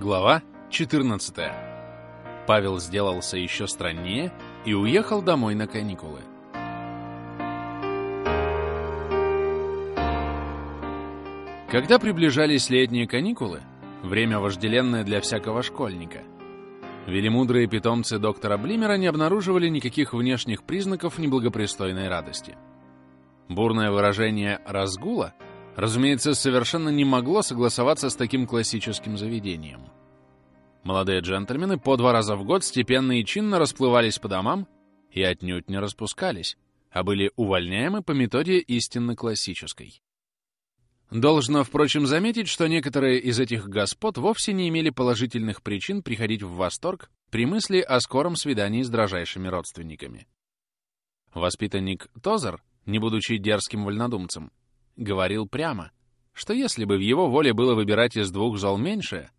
Глава 14. Павел сделался еще страннее и уехал домой на каникулы. Когда приближались летние каникулы, время вожделенное для всякого школьника, велимудрые питомцы доктора Блимера не обнаруживали никаких внешних признаков неблагопристойной радости. Бурное выражение «разгула» разумеется, совершенно не могло согласоваться с таким классическим заведением. Молодые джентльмены по два раза в год степенно и чинно расплывались по домам и отнюдь не распускались, а были увольняемы по методе истинно классической. Должно, впрочем, заметить, что некоторые из этих господ вовсе не имели положительных причин приходить в восторг при мысли о скором свидании с дрожайшими родственниками. Воспитанник Тозер, не будучи дерзким вольнодумцем, говорил прямо, что если бы в его воле было выбирать из двух зол меньшее,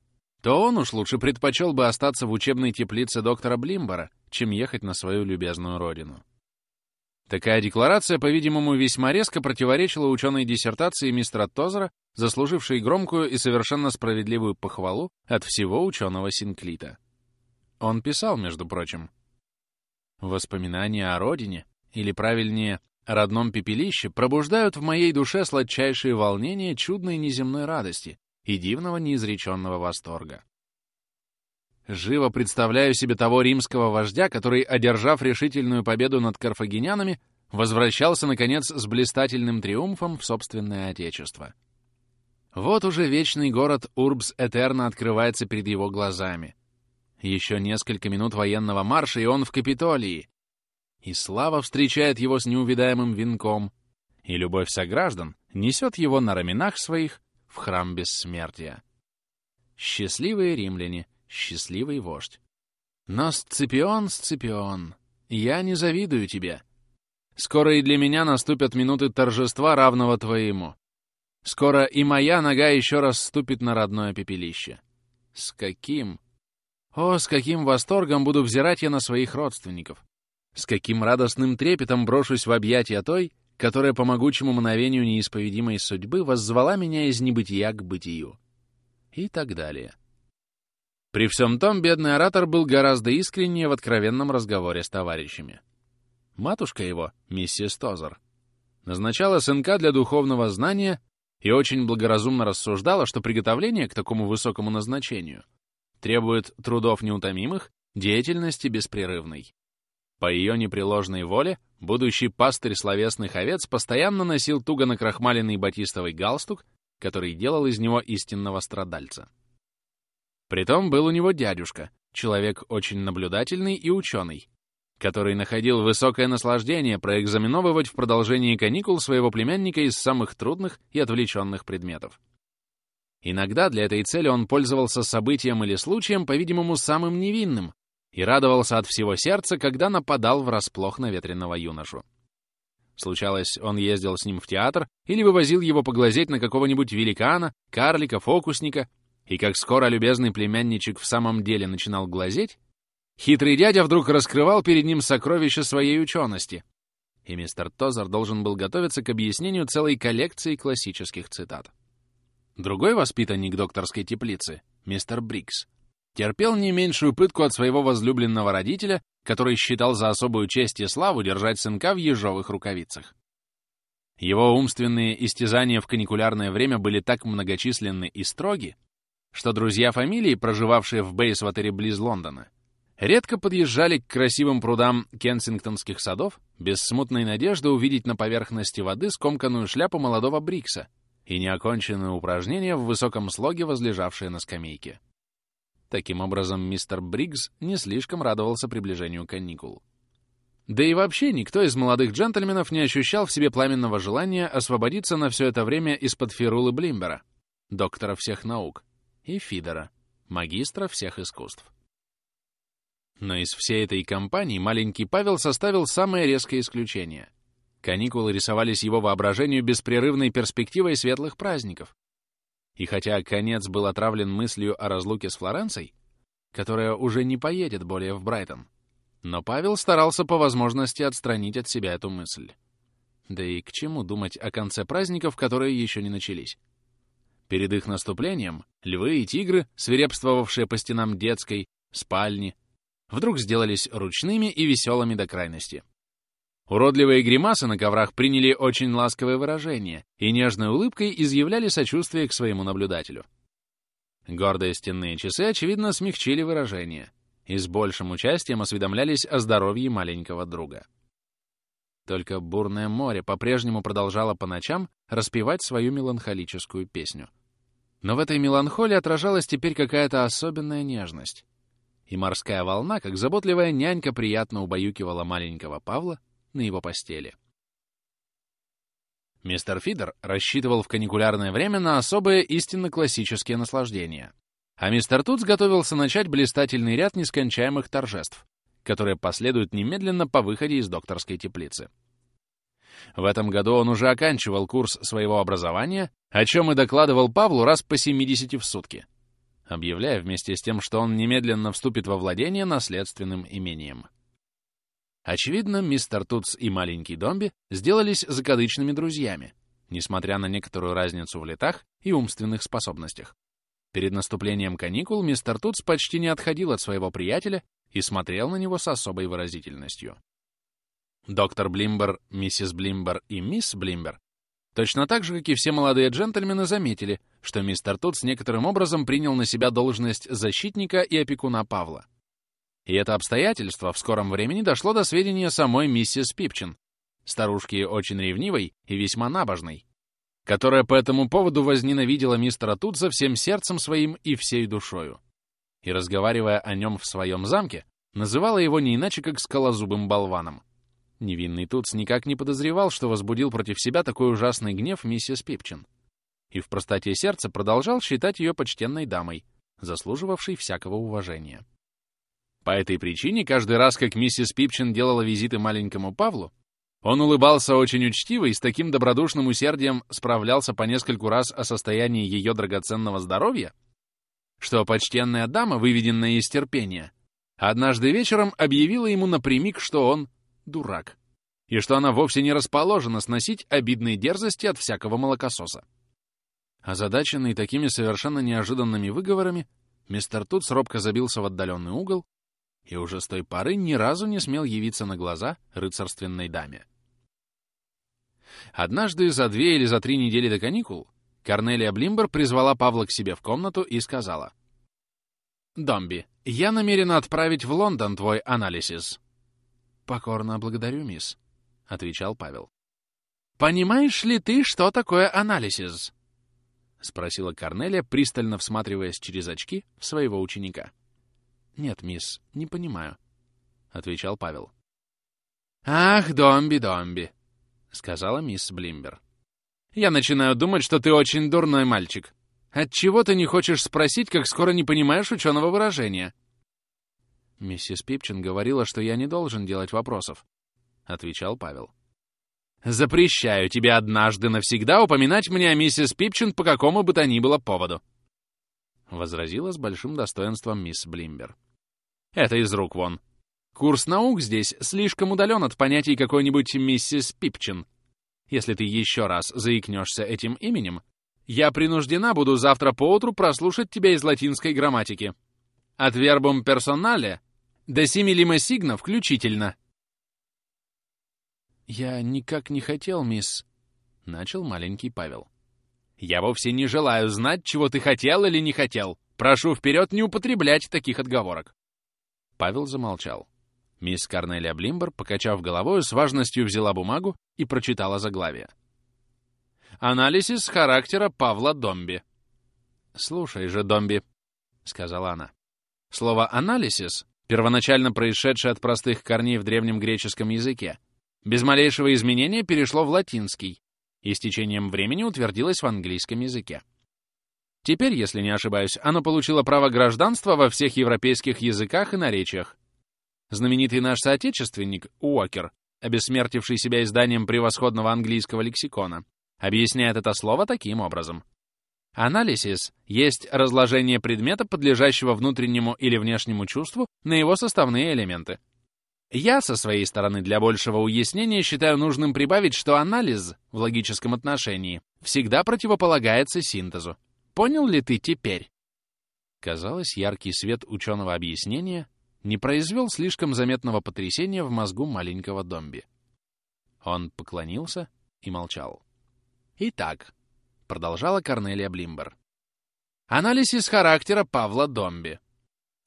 то он уж лучше предпочел бы остаться в учебной теплице доктора Блимбора, чем ехать на свою любезную родину. Такая декларация, по-видимому, весьма резко противоречила ученой диссертации мистера Тозера, заслужившей громкую и совершенно справедливую похвалу от всего ученого Синклита. Он писал, между прочим, «Воспоминания о родине, или правильнее, родном пепелище пробуждают в моей душе сладчайшие волнения чудной неземной радости и дивного неизреченного восторга. Живо представляю себе того римского вождя, который, одержав решительную победу над карфагенянами, возвращался, наконец, с блистательным триумфом в собственное отечество. Вот уже вечный город Урбс Этерна открывается перед его глазами. Еще несколько минут военного марша, и он в Капитолии, и слава встречает его с неувидаемым венком, и любовь сограждан несет его на раменах своих в храм бессмертия. Счастливые римляне, счастливый вождь. Но, Сципион, Сципион, я не завидую тебе. Скоро и для меня наступят минуты торжества, равного твоему. Скоро и моя нога еще раз ступит на родное пепелище. С каким... О, с каким восторгом буду взирать я на своих родственников, с каким радостным трепетом брошусь в объятия той, которая по могучему мановению неисповедимой судьбы воззвала меня из небытия к бытию. И так далее. При всем том, бедный оратор был гораздо искреннее в откровенном разговоре с товарищами. Матушка его, миссис Тозер, назначала сынка для духовного знания и очень благоразумно рассуждала, что приготовление к такому высокому назначению требует трудов неутомимых, деятельности беспрерывной. По ее непреложной воле будущий пастырь словесных овец постоянно носил туго накрахмаленный батистовый галстук, который делал из него истинного страдальца. Притом был у него дядюшка, человек очень наблюдательный и ученый, который находил высокое наслаждение проэкзаменовывать в продолжении каникул своего племянника из самых трудных и отвлеченных предметов. Иногда для этой цели он пользовался событием или случаем, по-видимому, самым невинным, и радовался от всего сердца, когда нападал врасплох на ветреного юношу. Случалось, он ездил с ним в театр или вывозил его поглазеть на какого-нибудь великана, карлика, фокусника, и как скоро любезный племянничек в самом деле начинал глазеть, хитрый дядя вдруг раскрывал перед ним сокровища своей учености, и мистер Тозер должен был готовиться к объяснению целой коллекции классических цитат. Другой воспитанник докторской теплицы, мистер Брикс, терпел не меньшую пытку от своего возлюбленного родителя, который считал за особую честь и славу держать сынка в ежовых рукавицах. Его умственные истязания в каникулярное время были так многочисленны и строги, что друзья фамилии, проживавшие в Бейсватере близ Лондона, редко подъезжали к красивым прудам кенсингтонских садов без смутной надежды увидеть на поверхности воды скомканную шляпу молодого Брикса и неоконченные упражнения в высоком слоге, возлежавшие на скамейке. Таким образом, мистер Бриггс не слишком радовался приближению каникул. Да и вообще никто из молодых джентльменов не ощущал в себе пламенного желания освободиться на все это время из-под Фирулы Блимбера, доктора всех наук, и Фидера, магистра всех искусств. Но из всей этой компании маленький Павел составил самое резкое исключение. Каникулы рисовались его воображению беспрерывной перспективой светлых праздников, и хотя конец был отравлен мыслью о разлуке с Флоренцией, которая уже не поедет более в Брайтон, но Павел старался по возможности отстранить от себя эту мысль. Да и к чему думать о конце праздников, которые еще не начались? Перед их наступлением львы и тигры, свирепствовавшие по стенам детской, спальни, вдруг сделались ручными и веселыми до крайности. Уродливые гримасы на коврах приняли очень ласковое выражение и нежной улыбкой изъявляли сочувствие к своему наблюдателю. Гордые стенные часы, очевидно, смягчили выражение и с большим участием осведомлялись о здоровье маленького друга. Только бурное море по-прежнему продолжало по ночам распевать свою меланхолическую песню. Но в этой меланхолии отражалась теперь какая-то особенная нежность. И морская волна, как заботливая нянька, приятно убаюкивала маленького Павла на его постели. Мистер Фидер рассчитывал в каникулярное время на особые истинно классические наслаждения. А мистер Тутс готовился начать блистательный ряд нескончаемых торжеств, которые последуют немедленно по выходе из докторской теплицы. В этом году он уже оканчивал курс своего образования, о чем и докладывал Павлу раз по 70 в сутки, объявляя вместе с тем, что он немедленно вступит во владение наследственным имением. Очевидно, мистер Тутс и маленький Домби сделались закадычными друзьями, несмотря на некоторую разницу в летах и умственных способностях. Перед наступлением каникул мистер Тутс почти не отходил от своего приятеля и смотрел на него с особой выразительностью. Доктор Блимбер, миссис Блимбер и мисс Блимбер точно так же, как и все молодые джентльмены, заметили, что мистер Тутс некоторым образом принял на себя должность защитника и опекуна Павла. И это обстоятельство в скором времени дошло до сведения самой миссис Пипчин, старушки очень ревнивой и весьма набожной, которая по этому поводу возненавидела мистера Тутса всем сердцем своим и всей душою. И, разговаривая о нем в своем замке, называла его не иначе, как скалозубым болваном. Невинный Тутс никак не подозревал, что возбудил против себя такой ужасный гнев миссис Пипчин. И в простоте сердца продолжал считать ее почтенной дамой, заслуживавшей всякого уважения. По этой причине, каждый раз, как миссис Пипчин делала визиты маленькому Павлу, он улыбался очень учтиво и с таким добродушным усердием справлялся по нескольку раз о состоянии ее драгоценного здоровья, что почтенная дама, выведенная из терпения, однажды вечером объявила ему напрямик, что он дурак, и что она вовсе не расположена сносить обидные дерзости от всякого молокососа. Озадаченный такими совершенно неожиданными выговорами, мистер Тутс робко забился в отдаленный угол и уже с той поры ни разу не смел явиться на глаза рыцарственной даме. Однажды за две или за три недели до каникул Корнелия Блимбер призвала Павла к себе в комнату и сказала. «Домби, я намерена отправить в Лондон твой анализис». «Покорно благодарю, мисс», — отвечал Павел. «Понимаешь ли ты, что такое анализис?» — спросила Корнелия, пристально всматриваясь через очки в своего ученика. «Нет, мисс, не понимаю», — отвечал Павел. «Ах, Домби-Домби», — сказала мисс Блимбер. «Я начинаю думать, что ты очень дурной мальчик. Отчего ты не хочешь спросить, как скоро не понимаешь ученого выражения?» «Миссис Пипчин говорила, что я не должен делать вопросов», — отвечал Павел. «Запрещаю тебе однажды навсегда упоминать мне о миссис Пипчин по какому бы то ни было поводу», — возразила с большим достоинством мисс Блимбер. Это из рук вон. Курс наук здесь слишком удален от понятий какой-нибудь миссис Пипчин. Если ты еще раз заикнешься этим именем, я принуждена буду завтра поутру прослушать тебя из латинской грамматики. От вербум персонале до симилима сигна включительно. «Я никак не хотел, мисс...» — начал маленький Павел. «Я вовсе не желаю знать, чего ты хотел или не хотел. Прошу вперед не употреблять таких отговорок. Павел замолчал. Мисс Корнелия Блимбер, покачав головой, с важностью взяла бумагу и прочитала заглавие. «Анализис характера Павла Домби». «Слушай же, Домби», — сказала она. Слово «анализис», первоначально происшедшее от простых корней в древнем греческом языке, без малейшего изменения перешло в латинский и с течением времени утвердилось в английском языке. Теперь, если не ошибаюсь, оно получило право гражданства во всех европейских языках и наречиях. Знаменитый наш соотечественник Уокер, обессмертивший себя изданием превосходного английского лексикона, объясняет это слово таким образом. Анализис есть разложение предмета, подлежащего внутреннему или внешнему чувству, на его составные элементы. Я, со своей стороны, для большего уяснения считаю нужным прибавить, что анализ в логическом отношении всегда противополагается синтезу. Понял ли ты теперь?» Казалось, яркий свет ученого объяснения не произвел слишком заметного потрясения в мозгу маленького Домби. Он поклонился и молчал. «Итак», — продолжала Корнелия Блимбер, — «анализ из характера Павла Домби.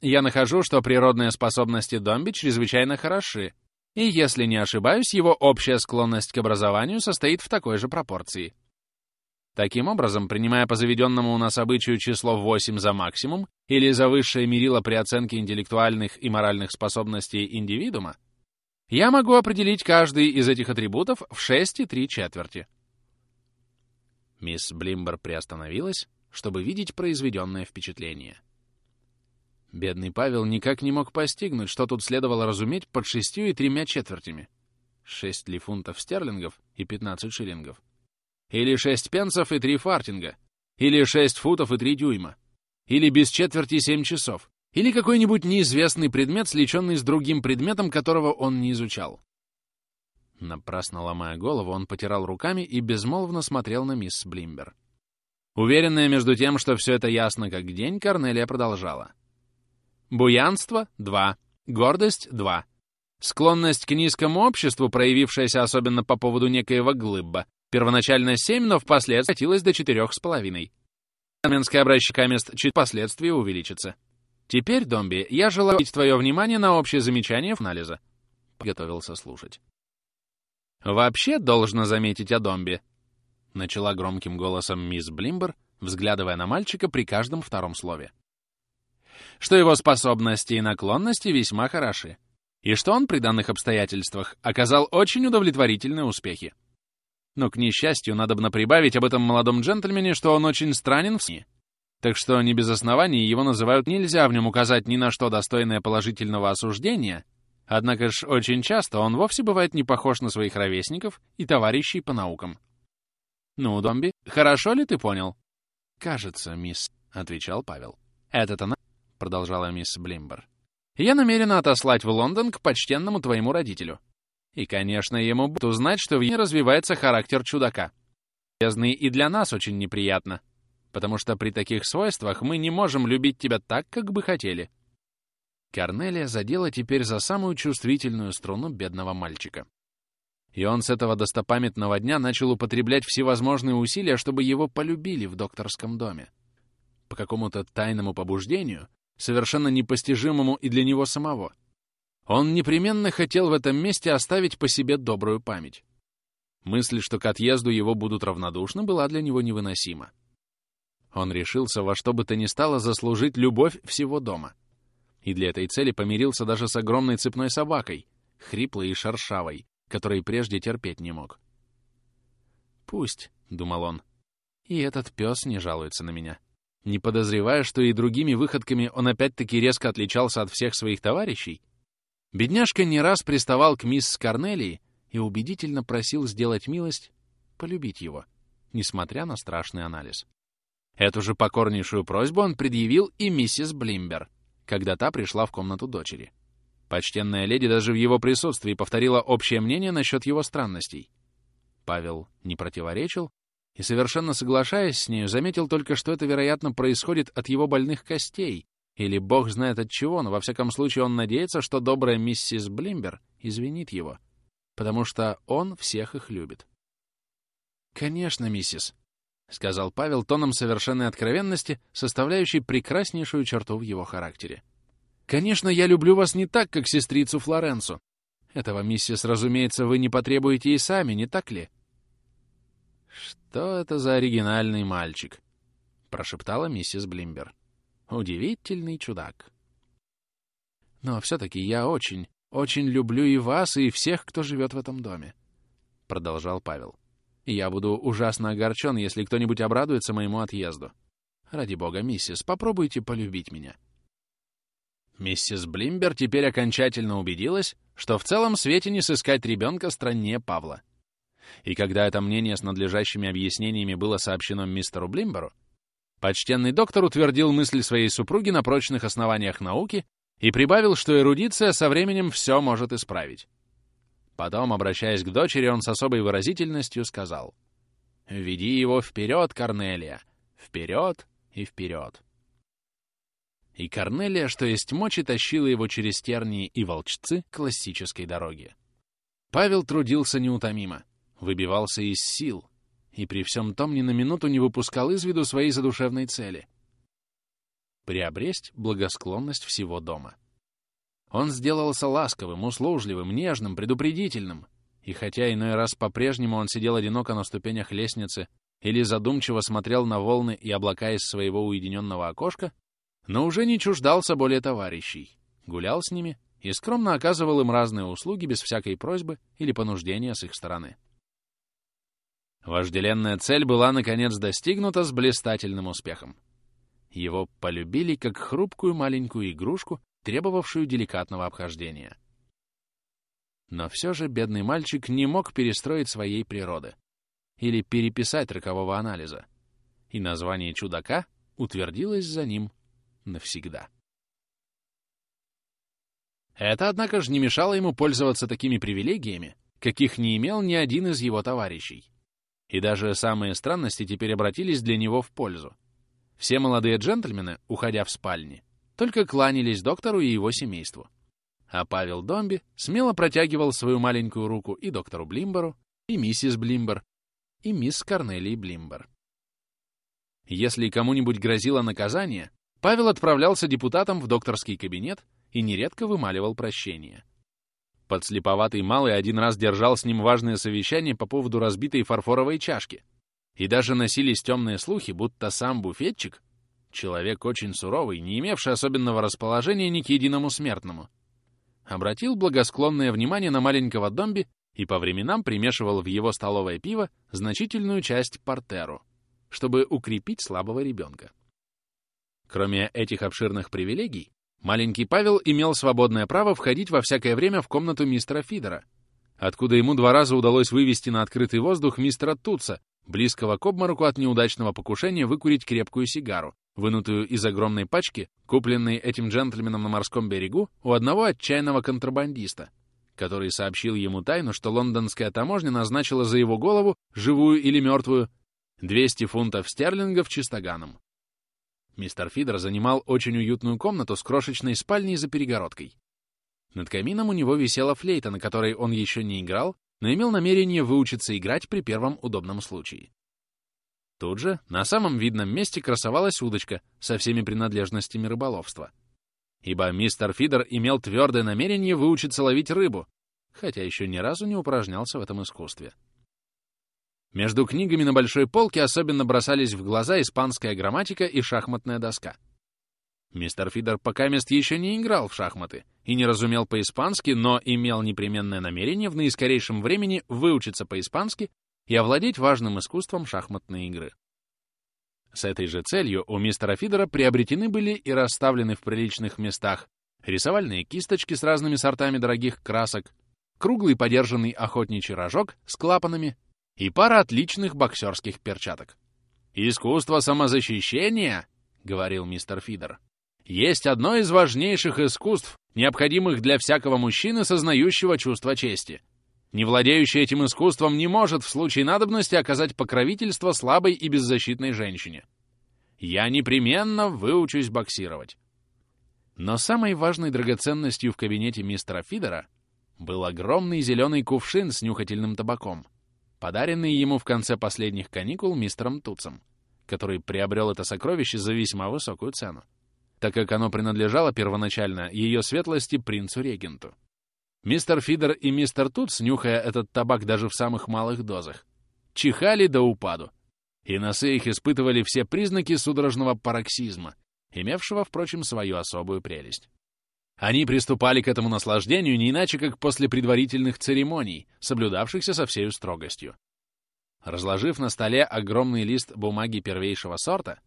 Я нахожу, что природные способности Домби чрезвычайно хороши, и, если не ошибаюсь, его общая склонность к образованию состоит в такой же пропорции. Таким образом, принимая по заведенному у нас обычаю число 8 за максимум или за высшее мерило при оценке интеллектуальных и моральных способностей индивидуума, я могу определить каждый из этих атрибутов в 6 и 3 четверти. Мисс Блимбер приостановилась, чтобы видеть произведенное впечатление. Бедный Павел никак не мог постигнуть, что тут следовало разуметь под шестью и тремя четвертями. Шесть ли фунтов стерлингов и 15 шиллингов. Или шесть пенсов и три фартинга. Или шесть футов и три дюйма. Или без четверти семь часов. Или какой-нибудь неизвестный предмет, сличенный с другим предметом, которого он не изучал. Напрасно ломая голову, он потирал руками и безмолвно смотрел на мисс Блимбер. Уверенная между тем, что все это ясно как день, Корнелия продолжала. Буянство — два. Гордость — два. Склонность к низкому обществу, проявившаяся особенно по поводу некоего глыбба, Первоначально 7, но впоследствии скатилось до 4,5. Армянское обращение мест чуть впоследствии увеличится. Теперь, Домби, я желаю твое внимание на общее замечание анализа. Готовился слушать. Вообще, должно заметить о Домби, начала громким голосом мисс Блимбер, взглядывая на мальчика при каждом втором слове. Что его способности и наклонности весьма хороши, и что он при данных обстоятельствах оказал очень удовлетворительные успехи. Но, к несчастью, надо бы прибавить об этом молодом джентльмене, что он очень странен в сне. Так что не без оснований его называют нельзя в нем указать ни на что достойное положительного осуждения, однако ж очень часто он вовсе бывает не похож на своих ровесников и товарищей по наукам. «Ну, Домби, хорошо ли ты понял?» «Кажется, мисс», — отвечал Павел. «Это-то она», — продолжала мисс Блимбер. «Я намерена отослать в Лондон к почтенному твоему родителю. И, конечно, ему будет узнать, что в ней развивается характер чудака. Полезный и для нас очень неприятно, потому что при таких свойствах мы не можем любить тебя так, как бы хотели. Корнелия задела теперь за самую чувствительную струну бедного мальчика. И он с этого достопамятного дня начал употреблять всевозможные усилия, чтобы его полюбили в докторском доме. По какому-то тайному побуждению, совершенно непостижимому и для него самого — он непременно хотел в этом месте оставить по себе добрую память. Мысль, что к отъезду его будут равнодушны, была для него невыносима. Он решился во что бы то ни стало заслужить любовь всего дома. И для этой цели помирился даже с огромной цепной собакой, хриплой и шершавой, которой прежде терпеть не мог. «Пусть», — думал он, — «и этот пес не жалуется на меня». Не подозревая, что и другими выходками он опять-таки резко отличался от всех своих товарищей, Бедняжка не раз приставал к мисс Корнелии и убедительно просил сделать милость, полюбить его, несмотря на страшный анализ. Эту же покорнейшую просьбу он предъявил и миссис Блимбер, когда та пришла в комнату дочери. Почтенная леди даже в его присутствии повторила общее мнение насчет его странностей. Павел не противоречил и, совершенно соглашаясь с нею, заметил только, что это, вероятно, происходит от его больных костей, или бог знает от чего, но во всяком случае он надеется, что добрая миссис Блимбер извинит его, потому что он всех их любит. «Конечно, миссис», — сказал Павел тоном совершенной откровенности, составляющей прекраснейшую черту в его характере. «Конечно, я люблю вас не так, как сестрицу Флоренцу. Этого, миссис, разумеется, вы не потребуете и сами, не так ли?» «Что это за оригинальный мальчик?» — прошептала миссис Блимбер. Удивительный чудак. Но все-таки я очень, очень люблю и вас, и всех, кто живет в этом доме, — продолжал Павел. Я буду ужасно огорчен, если кто-нибудь обрадуется моему отъезду. Ради бога, миссис, попробуйте полюбить меня. Миссис Блимбер теперь окончательно убедилась, что в целом свете не сыскать ребенка страннее Павла. И когда это мнение с надлежащими объяснениями было сообщено мистеру Блимберу, Почтенный доктор утвердил мысль своей супруги на прочных основаниях науки и прибавил, что эрудиция со временем все может исправить. Потом, обращаясь к дочери, он с особой выразительностью сказал, «Веди его вперед, Корнелия, вперед и вперед. И Корнелия, что есть мочи, тащила его через тернии и волчцы классической дороги. Павел трудился неутомимо, выбивался из сил, и при всем том ни на минуту не выпускал из виду своей задушевной цели — приобресть благосклонность всего дома. Он сделался ласковым, услужливым, нежным, предупредительным, и хотя иной раз по-прежнему он сидел одиноко на ступенях лестницы или задумчиво смотрел на волны и облака из своего уединенного окошка, но уже не чуждался более товарищей, гулял с ними и скромно оказывал им разные услуги без всякой просьбы или понуждения с их стороны. Вожделенная цель была, наконец, достигнута с блистательным успехом. Его полюбили как хрупкую маленькую игрушку, требовавшую деликатного обхождения. Но все же бедный мальчик не мог перестроить своей природы или переписать рокового анализа, и название чудака утвердилось за ним навсегда. Это, однако же, не мешало ему пользоваться такими привилегиями, каких не имел ни один из его товарищей. И даже самые странности теперь обратились для него в пользу. Все молодые джентльмены, уходя в спальни, только кланялись доктору и его семейству. А Павел Домби смело протягивал свою маленькую руку и доктору Блимберу, и миссис Блимбер, и мисс Корнелии Блимбер. Если кому-нибудь грозило наказание, Павел отправлялся депутатом в докторский кабинет и нередко вымаливал прощение. Подслеповатый малый один раз держал с ним важное совещание по поводу разбитой фарфоровой чашки, и даже носились темные слухи, будто сам буфетчик, человек очень суровый, не имевший особенного расположения ни к единому смертному, обратил благосклонное внимание на маленького домби и по временам примешивал в его столовое пиво значительную часть портеру, чтобы укрепить слабого ребенка. Кроме этих обширных привилегий, маленький Павел имел свободное право входить во всякое время в комнату мистера Фидера, откуда ему два раза удалось вывести на открытый воздух мистера Тутса, близкого к обмороку от неудачного покушения выкурить крепкую сигару, вынутую из огромной пачки, купленной этим джентльменом на морском берегу у одного отчаянного контрабандиста, который сообщил ему тайну, что лондонская таможня назначила за его голову, живую или мертвую, 200 фунтов стерлингов чистоганом. Мистер Фидер занимал очень уютную комнату с крошечной спальней за перегородкой. Над камином у него висела флейта, на которой он еще не играл, но имел намерение выучиться играть при первом удобном случае. Тут же, на самом видном месте, красовалась удочка со всеми принадлежностями рыболовства. Ибо мистер Фидер имел твердое намерение выучиться ловить рыбу, хотя еще ни разу не упражнялся в этом искусстве. Между книгами на большой полке особенно бросались в глаза испанская грамматика и шахматная доска. Мистер Фидер пока мест еще не играл в шахматы и не разумел по-испански, но имел непременное намерение в наискорейшем времени выучиться по-испански и овладеть важным искусством шахматной игры. С этой же целью у мистера Фидера приобретены были и расставлены в приличных местах рисовальные кисточки с разными сортами дорогих красок, круглый подержанный охотничий рожок с клапанами и пара отличных боксерских перчаток. «Искусство самозащищения, — говорил мистер Фидер, — есть одно из важнейших искусств, необходимых для всякого мужчины, сознающего чувство чести. Не владеющий этим искусством не может в случае надобности оказать покровительство слабой и беззащитной женщине. Я непременно выучусь боксировать». Но самой важной драгоценностью в кабинете мистера Фидера был огромный зеленый кувшин с нюхательным табаком — подаренный ему в конце последних каникул мистером Туцем, который приобрел это сокровище за весьма высокую цену, так как оно принадлежало первоначально ее светлости принцу-регенту. Мистер Фидер и мистер Туц, нюхая этот табак даже в самых малых дозах, чихали до упаду, и носы их испытывали все признаки судорожного пароксизма, имевшего, впрочем, свою особую прелесть. Они приступали к этому наслаждению не иначе, как после предварительных церемоний, соблюдавшихся со всей строгостью. Разложив на столе огромный лист бумаги первейшего сорта,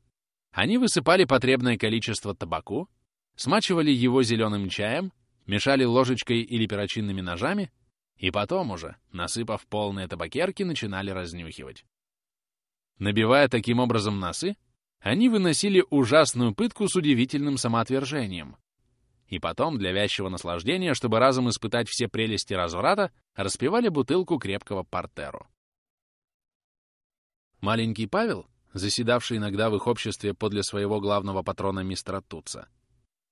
они высыпали потребное количество табаку, смачивали его зеленым чаем, мешали ложечкой или перочинными ножами и потом уже, насыпав полные табакерки, начинали разнюхивать. Набивая таким образом носы, они выносили ужасную пытку с удивительным самоотвержением, и потом, для вязчего наслаждения, чтобы разом испытать все прелести разврата, распивали бутылку крепкого портеру. Маленький Павел, заседавший иногда в их обществе подле своего главного патрона мистера Тутса,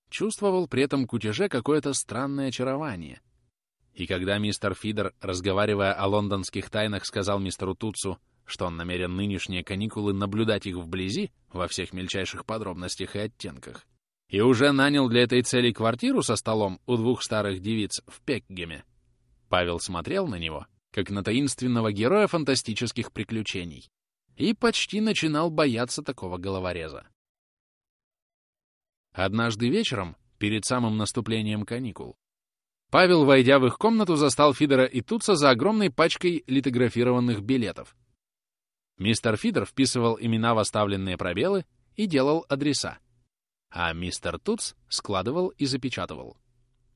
чувствовал при этом кутеже какое-то странное очарование. И когда мистер Фидер, разговаривая о лондонских тайнах, сказал мистеру Тутсу, что он намерен нынешние каникулы наблюдать их вблизи, во всех мельчайших подробностях и оттенках, и уже нанял для этой цели квартиру со столом у двух старых девиц в Пекгеме, Павел смотрел на него, как на таинственного героя фантастических приключений, и почти начинал бояться такого головореза. Однажды вечером, перед самым наступлением каникул, Павел, войдя в их комнату, застал Фидера и Туца за огромной пачкой литографированных билетов. Мистер Фидер вписывал имена в оставленные пробелы и делал адреса, а мистер Туц складывал и запечатывал.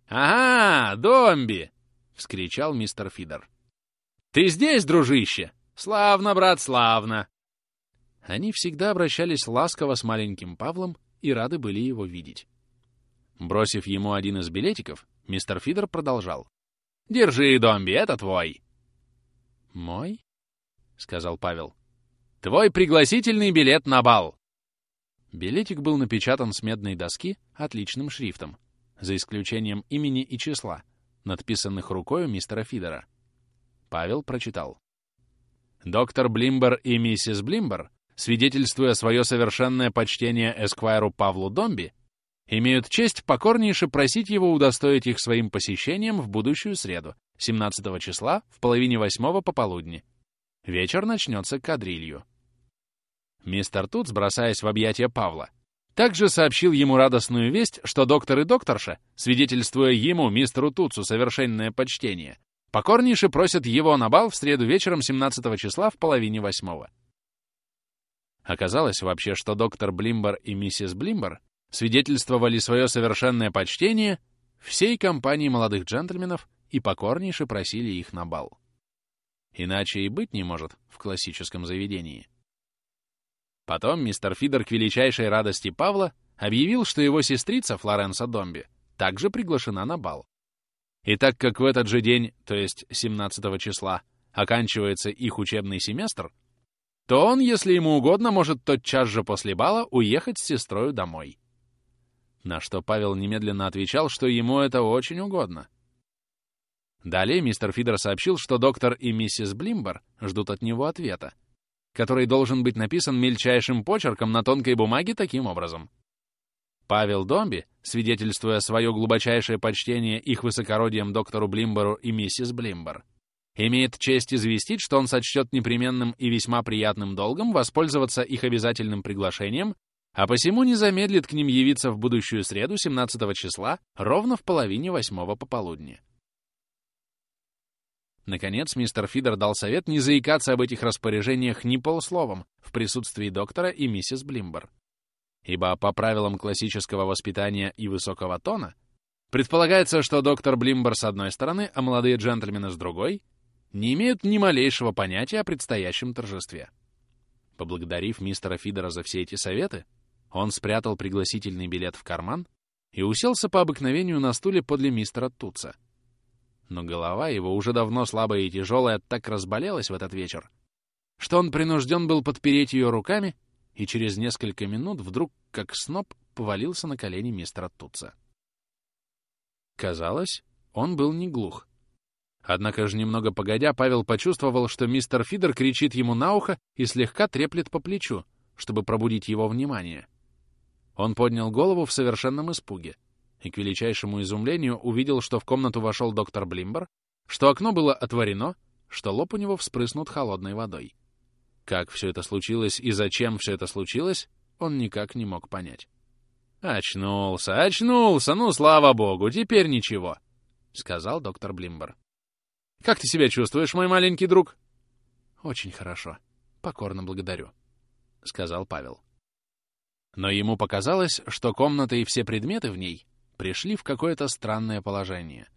«Ага, Домби!» — вскричал мистер Фидер. «Ты здесь, дружище? Славно, брат, славно!» Они всегда обращались ласково с маленьким Павлом и рады были его видеть. Бросив ему один из билетиков, мистер Фидер продолжал. «Держи, Домби, это твой!» «Мой?» — сказал Павел. «Твой пригласительный билет на бал!» Билетик был напечатан с медной доски отличным шрифтом, за исключением имени и числа, надписанных рукой мистера Фидера. Павел прочитал. «Доктор Блимбер и миссис Блимбер свидетельствуя свое совершенное почтение Эсквайру Павлу Домби, имеют честь покорнейше просить его удостоить их своим посещением в будущую среду, 17 числа, в половине восьмого пополудни. Вечер начнется кадрилью. Мистер Туц, бросаясь в объятия Павла, также сообщил ему радостную весть, что доктор и докторша, свидетельствуя ему, мистеру Туцу, совершенное почтение, покорнейше просят его на бал в среду вечером 17 числа в половине восьмого. Оказалось вообще, что доктор Блимбер и миссис Блимбер свидетельствовали свое совершенное почтение всей компании молодых джентльменов и покорнейше просили их на бал. Иначе и быть не может в классическом заведении. Потом мистер Фидер к величайшей радости Павла объявил, что его сестрица Флоренса Домби также приглашена на бал. И так как в этот же день, то есть 17 числа, оканчивается их учебный семестр, то он, если ему угодно, может тотчас же после бала уехать с сестрой домой. На что Павел немедленно отвечал, что ему это очень угодно. Далее мистер Фидер сообщил, что доктор и миссис Блимбер ждут от него ответа, который должен быть написан мельчайшим почерком на тонкой бумаге таким образом. Павел Домби, свидетельствуя свое глубочайшее почтение их высокородием доктору Блимберу и миссис Блимбер, имеет честь известить, что он сочтет непременным и весьма приятным долгом воспользоваться их обязательным приглашением, а посему не замедлит к ним явиться в будущую среду 17 числа ровно в половине восьмого пополудни. Наконец, мистер Фидер дал совет не заикаться об этих распоряжениях ни полусловом в присутствии доктора и миссис Блимбер. Ибо по правилам классического воспитания и высокого тона предполагается, что доктор Блимбер с одной стороны, а молодые джентльмены с другой — не имеют ни малейшего понятия о предстоящем торжестве. Поблагодарив мистера Фидера за все эти советы, он спрятал пригласительный билет в карман и уселся по обыкновению на стуле подле мистера Туца. Но голова его, уже давно слабая и тяжелая, так разболелась в этот вечер, что он принужден был подпереть ее руками и через несколько минут вдруг, как сноп, повалился на колени мистера Туца. Казалось, он был не глух. Однако же немного погодя, Павел почувствовал, что мистер Фидер кричит ему на ухо и слегка треплет по плечу, чтобы пробудить его внимание. Он поднял голову в совершенном испуге и, к величайшему изумлению, увидел, что в комнату вошел доктор Блимбер, что окно было отворено, что лоб у него вспрыснут холодной водой. Как все это случилось и зачем все это случилось, он никак не мог понять. «Очнулся, очнулся, ну, слава богу, теперь ничего», — сказал доктор Блимбер. Как ты себя чувствуешь, мой маленький друг?» «Очень хорошо. Покорно благодарю», — сказал Павел. Но ему показалось, что комната и все предметы в ней пришли в какое-то странное положение.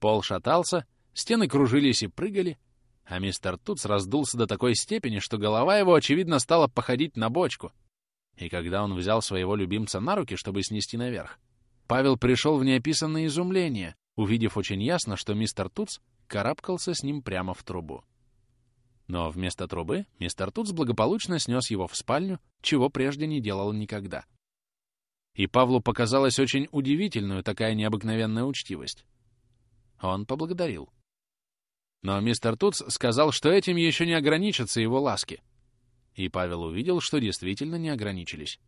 Пол шатался, стены кружились и прыгали, а мистер Туц раздулся до такой степени, что голова его, очевидно, стала походить на бочку. И когда он взял своего любимца на руки, чтобы снести наверх, Павел пришел в неописанное изумление, увидев очень ясно, что мистер Туц карабкался с ним прямо в трубу. Но вместо трубы мистер Тутс благополучно снес его в спальню, чего прежде не делал никогда. И Павлу показалась очень удивительную такая необыкновенная учтивость. Он поблагодарил. Но мистер Тутс сказал, что этим еще не ограничатся его ласки. И Павел увидел, что действительно не ограничились.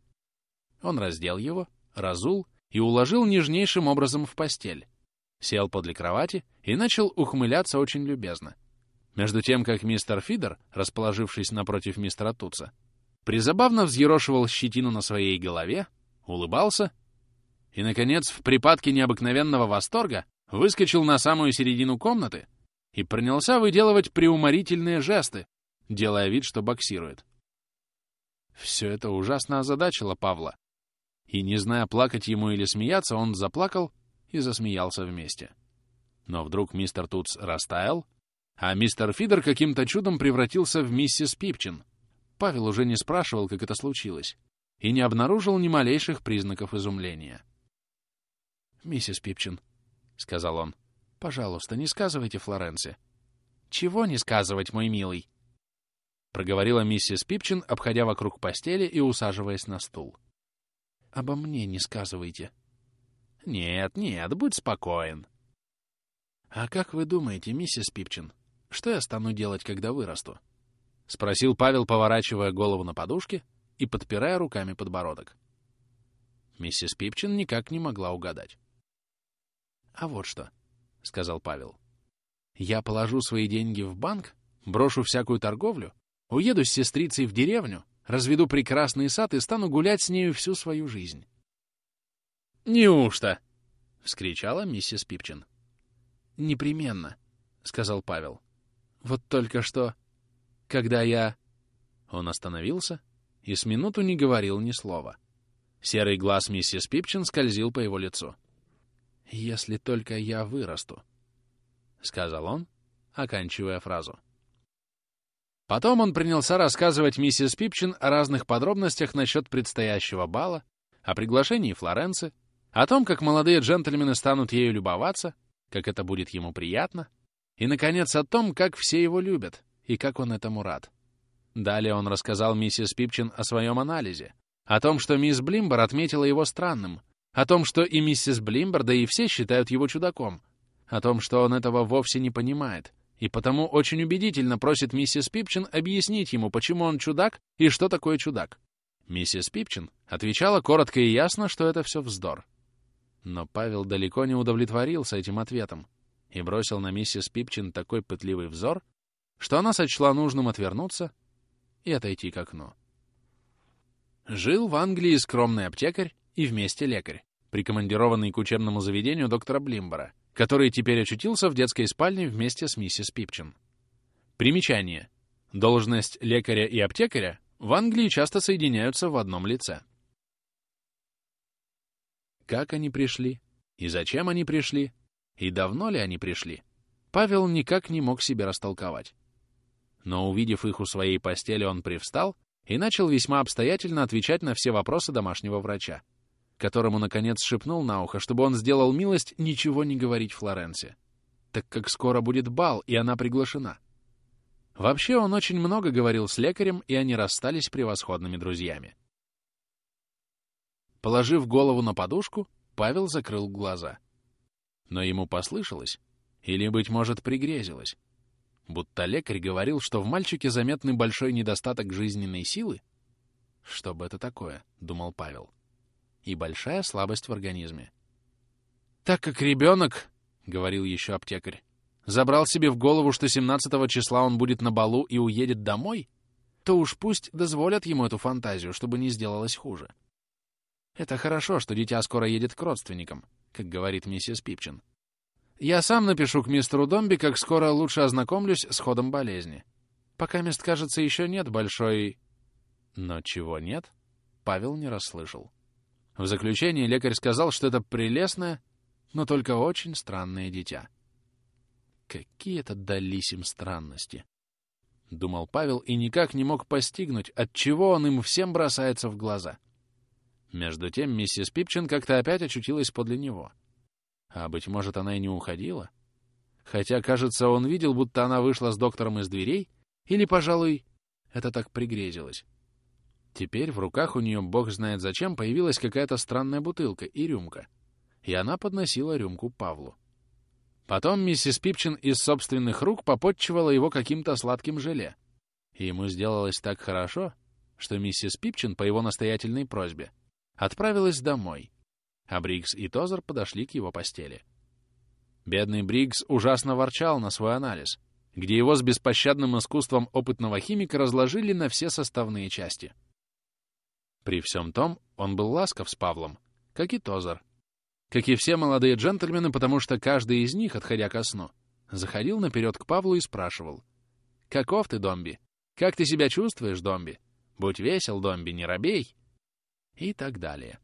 Он раздел его, разул и уложил нежнейшим образом в постель, сел подле кровати и начал ухмыляться очень любезно. Между тем, как мистер Фидер, расположившись напротив мистера Туца, призабавно взъерошивал щетину на своей голове, улыбался и, наконец, в припадке необыкновенного восторга выскочил на самую середину комнаты и принялся выделывать преуморительные жесты, делая вид, что боксирует. Все это ужасно озадачило Павла, и, не зная, плакать ему или смеяться, он заплакал и засмеялся вместе. Но вдруг мистер Туц растаял, а мистер Фидер каким-то чудом превратился в миссис Пипчин. Павел уже не спрашивал, как это случилось, и не обнаружил ни малейших признаков изумления. «Миссис Пипчин», — сказал он, — «пожалуйста, не сказывайте Флоренции». «Чего не сказывать, мой милый?» — проговорила миссис Пипчин, обходя вокруг постели и усаживаясь на стул. «Обо мне не сказывайте». «Нет, нет, будь спокоен». «А как вы думаете, миссис Пипчин, что я стану делать, когда вырасту?» — спросил Павел, поворачивая голову на подушке и подпирая руками подбородок. Миссис Пипчин никак не могла угадать. «А вот что», — сказал Павел. «Я положу свои деньги в банк, брошу всякую торговлю, уеду с сестрицей в деревню, разведу прекрасный сад и стану гулять с нею всю свою жизнь». «Неужто?» — вскричала миссис Пипчин. «Непременно», — сказал Павел. Вот только что, когда я... Он остановился и с минуту не говорил ни слова. Серый глаз миссис Пипчин скользил по его лицу. «Если только я вырасту», — сказал он, оканчивая фразу. Потом он принялся рассказывать миссис Пипчин о разных подробностях насчет предстоящего бала, о приглашении Флоренции, о том, как молодые джентльмены станут ею любоваться, как это будет ему приятно, и, наконец, о том, как все его любят и как он этому рад. Далее он рассказал миссис Пипчин о своем анализе, о том, что мисс Блимбер отметила его странным, о том, что и миссис Блимбер, да и все считают его чудаком, о том, что он этого вовсе не понимает, и потому очень убедительно просит миссис Пипчин объяснить ему, почему он чудак и что такое чудак. Миссис Пипчин отвечала коротко и ясно, что это все вздор. Но Павел далеко не удовлетворился этим ответом и бросил на миссис Пипчин такой пытливый взор, что она сочла нужным отвернуться и отойти к окну. Жил в Англии скромный аптекарь и вместе лекарь, прикомандированный к учебному заведению доктора Блимбора, который теперь очутился в детской спальне вместе с миссис Пипчин. Примечание. Должность лекаря и аптекаря в Англии часто соединяются в одном лице. Как они пришли? И зачем они пришли? И давно ли они пришли? Павел никак не мог себе растолковать. Но, увидев их у своей постели, он привстал и начал весьма обстоятельно отвечать на все вопросы домашнего врача, которому, наконец, шепнул на ухо, чтобы он сделал милость ничего не говорить Флоренции, так как скоро будет бал, и она приглашена. Вообще, он очень много говорил с лекарем, и они расстались превосходными друзьями. Положив голову на подушку, Павел закрыл глаза — но ему послышалось, или, быть может, пригрезилось, будто лекарь говорил, что в мальчике заметный большой недостаток жизненной силы. Что бы это такое, — думал Павел. И большая слабость в организме. Так как ребенок, — говорил еще аптекарь, — забрал себе в голову, что 17 числа он будет на балу и уедет домой, то уж пусть дозволят ему эту фантазию, чтобы не сделалось хуже. Это хорошо, что дитя скоро едет к родственникам, как говорит миссис Пипчин. Я сам напишу к мистеру Домби, как скоро лучше ознакомлюсь с ходом болезни. Пока мест, кажется, еще нет большой... Но чего нет, Павел не расслышал. В заключение лекарь сказал, что это прелестное, но только очень странное дитя. Какие-то дались им странности. Думал Павел и никак не мог постигнуть, от чего он им всем бросается в глаза. Между тем миссис Пипчин как-то опять очутилась подле него. А, быть может, она и не уходила? Хотя, кажется, он видел, будто она вышла с доктором из дверей Или, пожалуй, это так пригрезилось. Теперь в руках у нее, бог знает зачем, появилась какая-то странная бутылка и рюмка. И она подносила рюмку Павлу. Потом миссис Пипчин из собственных рук попотчевала его каким-то сладким желе. И ему сделалось так хорошо, что миссис Пипчин по его настоятельной просьбе отправилась домой, а Бриггс и Тозер подошли к его постели. Бедный Бриггс ужасно ворчал на свой анализ, где его с беспощадным искусством опытного химика разложили на все составные части. При всем том он был ласков с Павлом, как и Тозер, как и все молодые джентльмены, потому что каждый из них, отходя ко сну, заходил наперед к Павлу и спрашивал. «Каков ты, Домби? Как ты себя чувствуешь, Домби? Будь весел, Домби, не робей!» И так далее.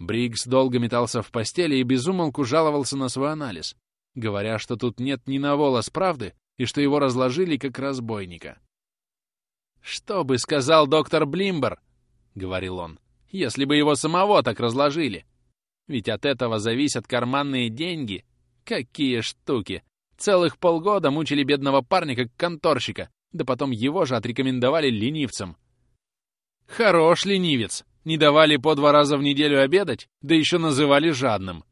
Бриггс долго метался в постели и безумолку жаловался на свой анализ, говоря, что тут нет ни на волос правды и что его разложили как разбойника. «Что бы сказал доктор Блимбер?» — говорил он, — «если бы его самого так разложили? Ведь от этого зависят карманные деньги. Какие штуки! Целых полгода мучили бедного парня как конторщика, да потом его же отрекомендовали ленивцем. Хорош ленивец! Не давали по два раза в неделю обедать, да еще называли жадным.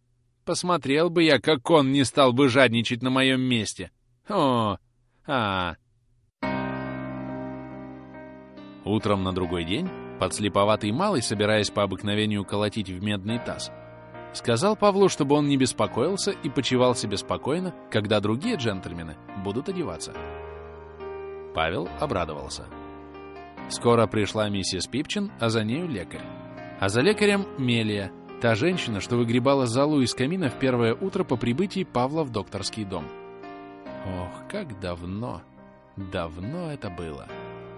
Посмотрел бы я, как он не стал бы жадничать на моем месте. О, а. Утром на другой день подслеповатый малый, собираясь по обыкновению колотить в медный таз, сказал Павлу, чтобы он не беспокоился и почивал себе спокойно, когда другие джентльмены будут одеваться. Павел обрадовался. Скоро пришла миссис Пипчин, а за нею лекарь. А за лекарем Мелия, та женщина, что выгребала залу из камина в первое утро по прибытии Павла в докторский дом. Ох, как давно, давно это было.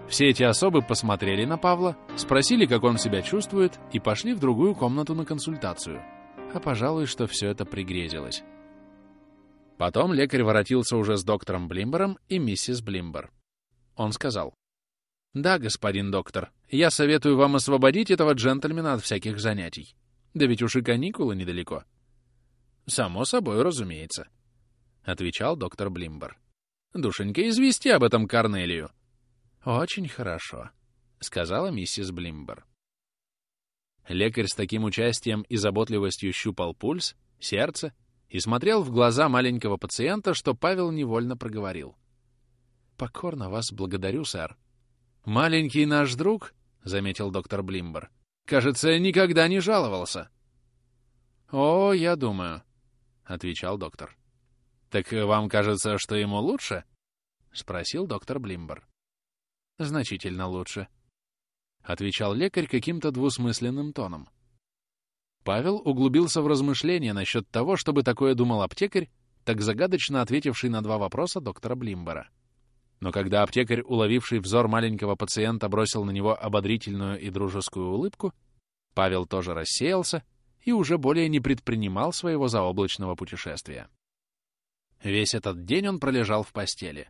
Все эти особы посмотрели на Павла, спросили, как он себя чувствует, и пошли в другую комнату на консультацию. А пожалуй, что все это пригрезилось. Потом лекарь воротился уже с доктором Блимбером и миссис Блимбер. Он сказал, «Да, господин доктор, я советую вам освободить этого джентльмена от всяких занятий. Да ведь уж и каникулы недалеко». «Само собой, разумеется», — отвечал доктор Блимбер. «Душенька, извести об этом Корнелию». «Очень хорошо», — сказала миссис Блимбер. Лекарь с таким участием и заботливостью щупал пульс, сердце и смотрел в глаза маленького пациента, что Павел невольно проговорил. «Покорно вас благодарю, сэр». «Маленький наш друг», — заметил доктор Блимбер, — «кажется, никогда не жаловался». «О, я думаю», — отвечал доктор. «Так вам кажется, что ему лучше?» — спросил доктор Блимбер. «Значительно лучше», — отвечал лекарь каким-то двусмысленным тоном. Павел углубился в размышления насчет того, чтобы такое думал аптекарь, так загадочно ответивший на два вопроса доктора Блимбера. Но когда аптекарь, уловивший взор маленького пациента, бросил на него ободрительную и дружескую улыбку, Павел тоже рассеялся и уже более не предпринимал своего заоблачного путешествия. Весь этот день он пролежал в постели.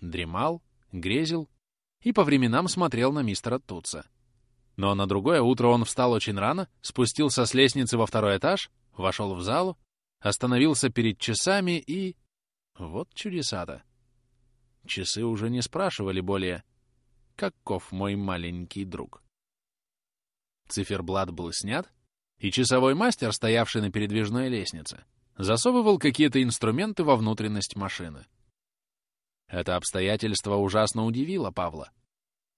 Дремал, грезил и по временам смотрел на мистера Тутса. Но на другое утро он встал очень рано, спустился с лестницы во второй этаж, вошел в залу, остановился перед часами и... Вот чудеса-то! Часы уже не спрашивали более «Каков мой маленький друг?». Циферблат был снят, и часовой мастер, стоявший на передвижной лестнице, засовывал какие-то инструменты во внутренность машины. Это обстоятельство ужасно удивило Павла.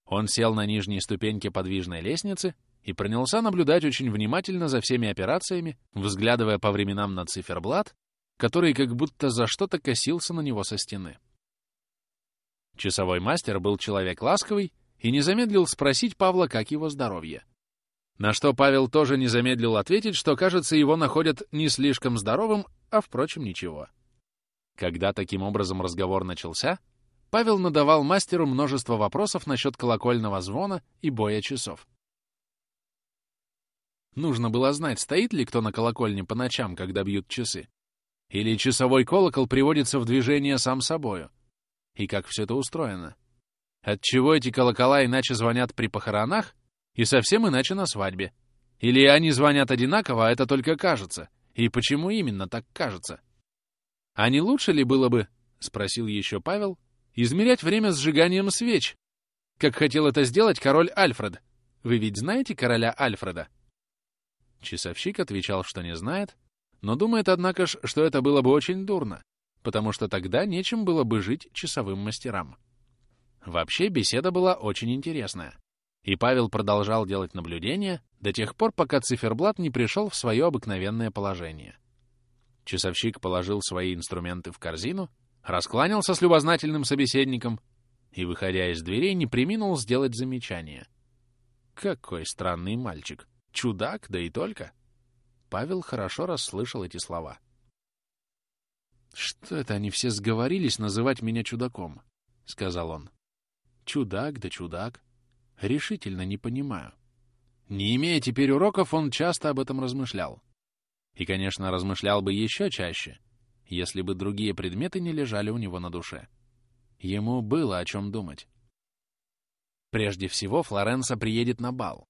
Он сел на нижней ступеньке подвижной лестницы и принялся наблюдать очень внимательно за всеми операциями, взглядывая по временам на циферблат, который как будто за что-то косился на него со стены. Часовой мастер был человек ласковый и не замедлил спросить Павла, как его здоровье. На что Павел тоже не замедлил ответить, что, кажется, его находят не слишком здоровым, а, впрочем, ничего. Когда таким образом разговор начался, Павел надавал мастеру множество вопросов насчет колокольного звона и боя часов. Нужно было знать, стоит ли кто на колокольне по ночам, когда бьют часы. Или часовой колокол приводится в движение сам собою. И как все это устроено. Отчего эти колокола иначе звонят при похоронах и совсем иначе на свадьбе? Или они звонят одинаково, а это только кажется? И почему именно так кажется? А не лучше ли было бы, — спросил еще Павел, измерять время сжиганием свеч, как хотел это сделать король Альфред. Вы ведь знаете короля Альфреда?» Часовщик отвечал, что не знает, но думает, однако ж, что это было бы очень дурно, потому что тогда нечем было бы жить часовым мастерам. Вообще беседа была очень интересная, и Павел продолжал делать наблюдения до тех пор, пока циферблат не пришел в свое обыкновенное положение. Часовщик положил свои инструменты в корзину, раскланялся с любознательным собеседником и, выходя из дверей, не приминул сделать замечание. Какой странный мальчик! Чудак, да и только! Павел хорошо расслышал эти слова. «Что это они все сговорились называть меня чудаком?» — сказал он. «Чудак да чудак. Решительно не понимаю». Не имея теперь уроков, он часто об этом размышлял. И, конечно, размышлял бы еще чаще, если бы другие предметы не лежали у него на душе. Ему было о чем думать. Прежде всего, Флоренса приедет на бал.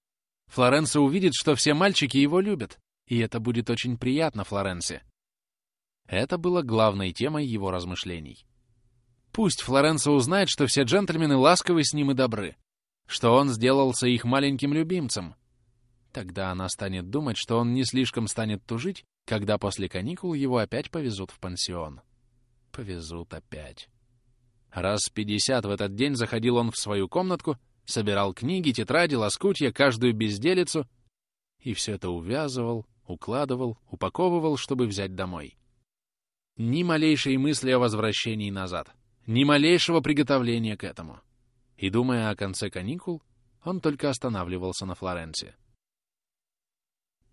Флоренса увидит, что все мальчики его любят, и это будет очень приятно Флоренсе. Это было главной темой его размышлений. Пусть Флоренса узнает, что все джентльмены ласковы с ним и добры, что он сделался их маленьким любимцем. Тогда она станет думать, что он не слишком станет тужить, когда после каникул его опять повезут в пансион. Повезут опять. Раз пятьдесят в этот день заходил он в свою комнатку, собирал книги, тетради, лоскутья, каждую безделицу, и все это увязывал, укладывал, упаковывал, чтобы взять домой. Ни малейшей мысли о возвращении назад, ни малейшего приготовления к этому. И, думая о конце каникул, он только останавливался на Флоренции.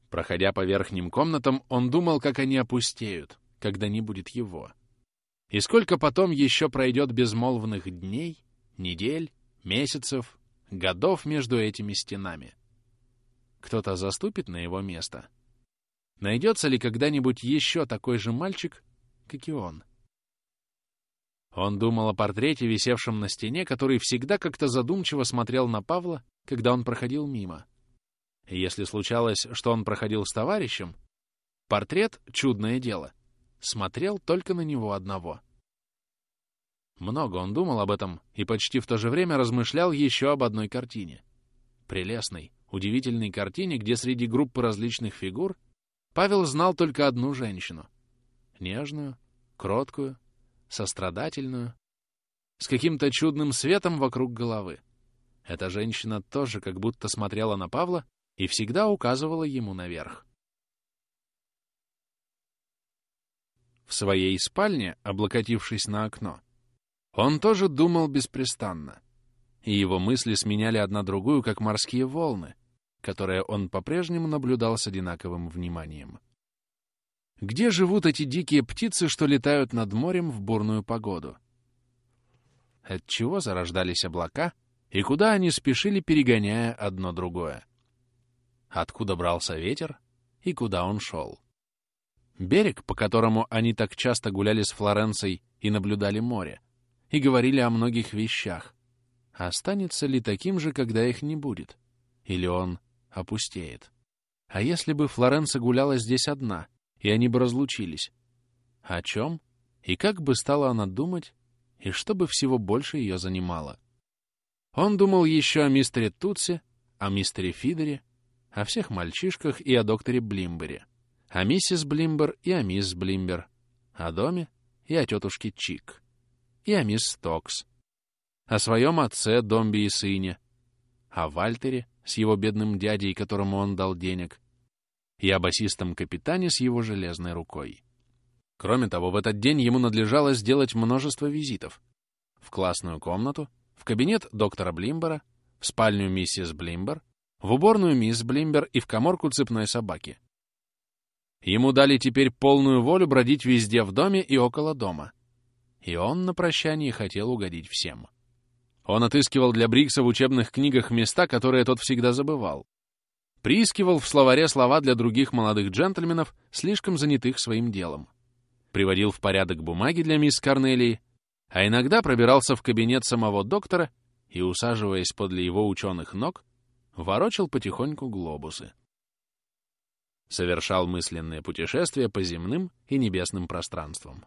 Проходя по верхним комнатам, он думал, как они опустеют, когда не будет его. И сколько потом еще пройдет безмолвных дней, недель, месяцев, годов между этими стенами. Кто-то заступит на его место — Найдется ли когда-нибудь еще такой же мальчик, как и он? Он думал о портрете, висевшем на стене, который всегда как-то задумчиво смотрел на Павла, когда он проходил мимо. И если случалось, что он проходил с товарищем, портрет, чудное дело, смотрел только на него одного. Много он думал об этом и почти в то же время размышлял еще об одной картине. Прелестной, удивительной картине, где среди группы различных фигур Павел знал только одну женщину. Нежную, кроткую, сострадательную, с каким-то чудным светом вокруг головы. Эта женщина тоже как будто смотрела на Павла и всегда указывала ему наверх. В своей спальне, облокотившись на окно, он тоже думал беспрестанно, и его мысли сменяли одна другую, как морские волны, которое он по-прежнему наблюдал с одинаковым вниманием. Где живут эти дикие птицы, что летают над морем в бурную погоду? От чего зарождались облака, и куда они спешили, перегоняя одно другое? Откуда брался ветер, и куда он шел? Берег, по которому они так часто гуляли с Флоренцией и наблюдали море, и говорили о многих вещах, останется ли таким же, когда их не будет? Или он опустеет. А если бы Флоренса гуляла здесь одна, и они бы разлучились? О чем? И как бы стала она думать, и что бы всего больше ее занимало? Он думал еще о мистере Тутсе, о мистере Фидере, о всех мальчишках и о докторе Блимбере, о миссис Блимбер и о мисс Блимбер, о доме и о тетушке Чик, и о мисс Стокс, о своем отце, Домби и сыне, о Вальтере, с его бедным дядей, которому он дал денег, и о басистом капитане с его железной рукой. Кроме того, в этот день ему надлежало сделать множество визитов. В классную комнату, в кабинет доктора Блимбера, в спальню миссис Блимбер, в уборную мисс Блимбер и в коморку цепной собаки. Ему дали теперь полную волю бродить везде в доме и около дома. И он на прощании хотел угодить всем. Он отыскивал для Брикса в учебных книгах места, которые тот всегда забывал. Приискивал в словаре слова для других молодых джентльменов, слишком занятых своим делом. Приводил в порядок бумаги для мисс Корнелии, а иногда пробирался в кабинет самого доктора и, усаживаясь подле его ученых ног, ворочал потихоньку глобусы. Совершал мысленные путешествия по земным и небесным пространствам.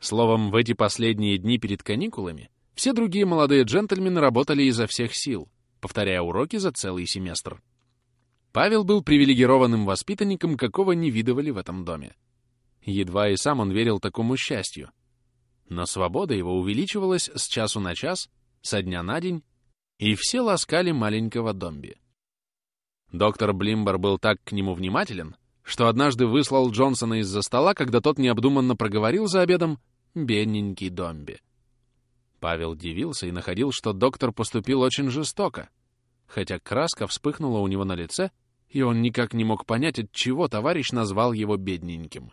Словом, в эти последние дни перед каникулами все другие молодые джентльмены работали изо всех сил, повторяя уроки за целый семестр. Павел был привилегированным воспитанником, какого не видывали в этом доме. Едва и сам он верил такому счастью. Но свобода его увеличивалась с часу на час, со дня на день, и все ласкали маленького Домби. Доктор Блимбер был так к нему внимателен, что однажды выслал Джонсона из-за стола, когда тот необдуманно проговорил за обедом «бедненький Домби». Павел дивился и находил, что доктор поступил очень жестоко, хотя краска вспыхнула у него на лице, и он никак не мог понять, от чего товарищ назвал его бедненьким.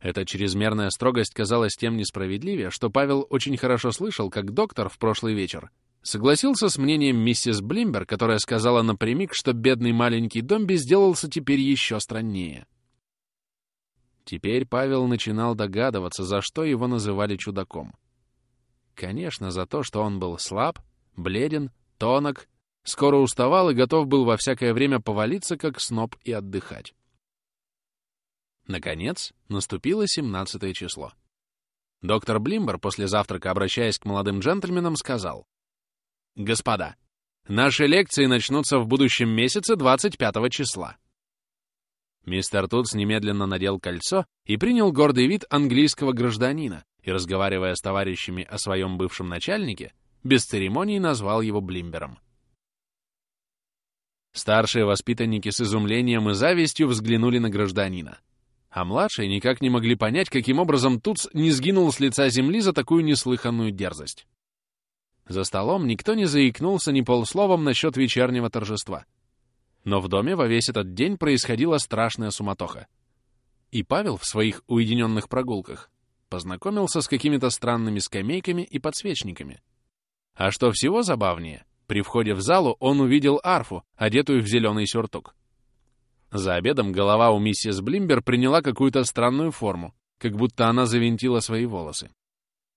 Эта чрезмерная строгость казалась тем несправедливее, что Павел очень хорошо слышал, как доктор в прошлый вечер согласился с мнением миссис Блимбер, которая сказала напрямик, что бедный маленький Домби сделался теперь еще страннее. Теперь Павел начинал догадываться, за что его называли чудаком. Конечно, за то, что он был слаб, бледен, тонок, скоро уставал и готов был во всякое время повалиться, как сноб, и отдыхать. Наконец, наступило 17 число. Доктор Блимбер после завтрака, обращаясь к молодым джентльменам, сказал, «Господа, наши лекции начнутся в будущем месяце 25 числа». Мистер Тутс немедленно надел кольцо и принял гордый вид английского гражданина и, разговаривая с товарищами о своем бывшем начальнике, без церемоний назвал его Блимбером. Старшие воспитанники с изумлением и завистью взглянули на гражданина а младшие никак не могли понять, каким образом Туц не сгинул с лица земли за такую неслыханную дерзость. За столом никто не заикнулся ни полусловом насчет вечернего торжества. Но в доме во весь этот день происходила страшная суматоха. И Павел в своих уединенных прогулках познакомился с какими-то странными скамейками и подсвечниками. А что всего забавнее, при входе в залу он увидел арфу, одетую в зеленый сюртук. За обедом голова у миссис Блимбер приняла какую-то странную форму, как будто она завинтила свои волосы.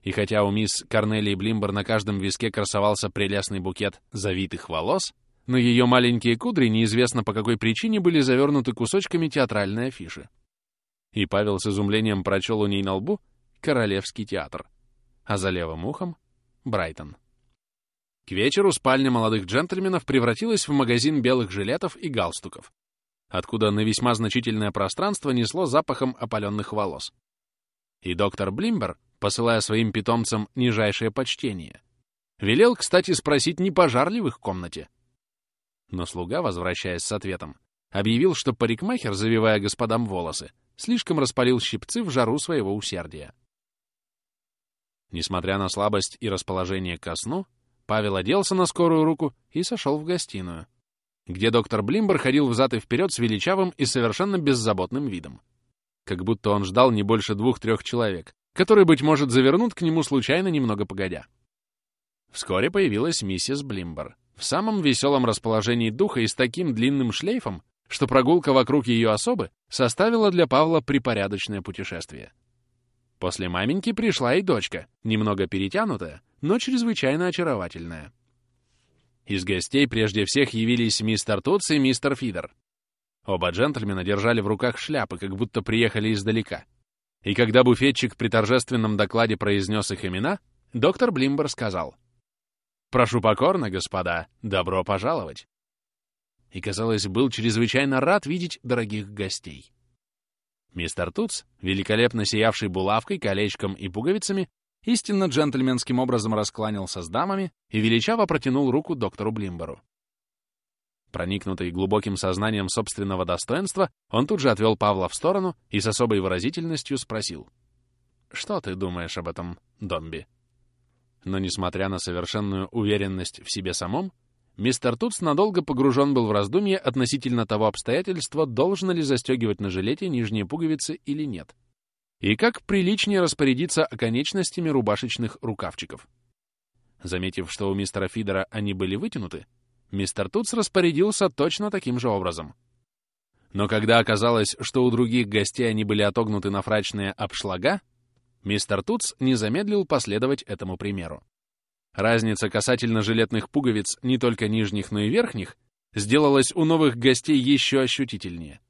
И хотя у мисс Корнелии Блимбер на каждом виске красовался прелестный букет завитых волос, но ее маленькие кудри неизвестно по какой причине были завернуты кусочками театральной афиши. И Павел с изумлением прочел у ней на лбу «Королевский театр», а за левым ухом — «Брайтон». К вечеру спальня молодых джентльменов превратилась в магазин белых жилетов и галстуков, откуда на весьма значительное пространство несло запахом опаленных волос. И доктор Блимбер, посылая своим питомцам нижайшее почтение, велел, кстати, спросить, не пожар ли в их комнате. Но слуга, возвращаясь с ответом, объявил, что парикмахер, завивая господам волосы, слишком распалил щипцы в жару своего усердия. Несмотря на слабость и расположение ко сну, Павел оделся на скорую руку и сошел в гостиную, где доктор Блимбер ходил взад и вперед с величавым и совершенно беззаботным видом. Как будто он ждал не больше двух-трех человек, которые, быть может, завернут к нему случайно немного погодя. Вскоре появилась миссис Блимбер в самом веселом расположении духа и с таким длинным шлейфом, что прогулка вокруг ее особы составила для Павла припорядочное путешествие. После маменьки пришла и дочка, немного перетянутая, но чрезвычайно очаровательная. Из гостей прежде всех явились мистер Тутс и мистер Фидер. Оба джентльмена держали в руках шляпы, как будто приехали издалека. И когда буфетчик при торжественном докладе произнес их имена, доктор Блимбер сказал «Прошу покорно, господа, добро пожаловать!» И, казалось, был чрезвычайно рад видеть дорогих гостей. Мистер Тутс, великолепно сиявший булавкой, колечком и пуговицами, истинно джентльменским образом раскланялся с дамами и величаво протянул руку доктору Блимберу. Проникнутый глубоким сознанием собственного достоинства, он тут же отвел Павла в сторону и с особой выразительностью спросил. «Что ты думаешь об этом, Домби?» Но, несмотря на совершенную уверенность в себе самом, мистер Тутс надолго погружен был в раздумье относительно того обстоятельства, должно ли застегивать на жилете нижние пуговицы или нет — и как приличнее распорядиться оконечностями рубашечных рукавчиков. Заметив, что у мистера Фидера они были вытянуты, мистер Тутс распорядился точно таким же образом. Но когда оказалось, что у других гостей они были отогнуты на фрачные обшлага, мистер Тутс не замедлил последовать этому примеру. Разница касательно жилетных пуговиц не только нижних, но и верхних сделалась у новых гостей еще ощутительнее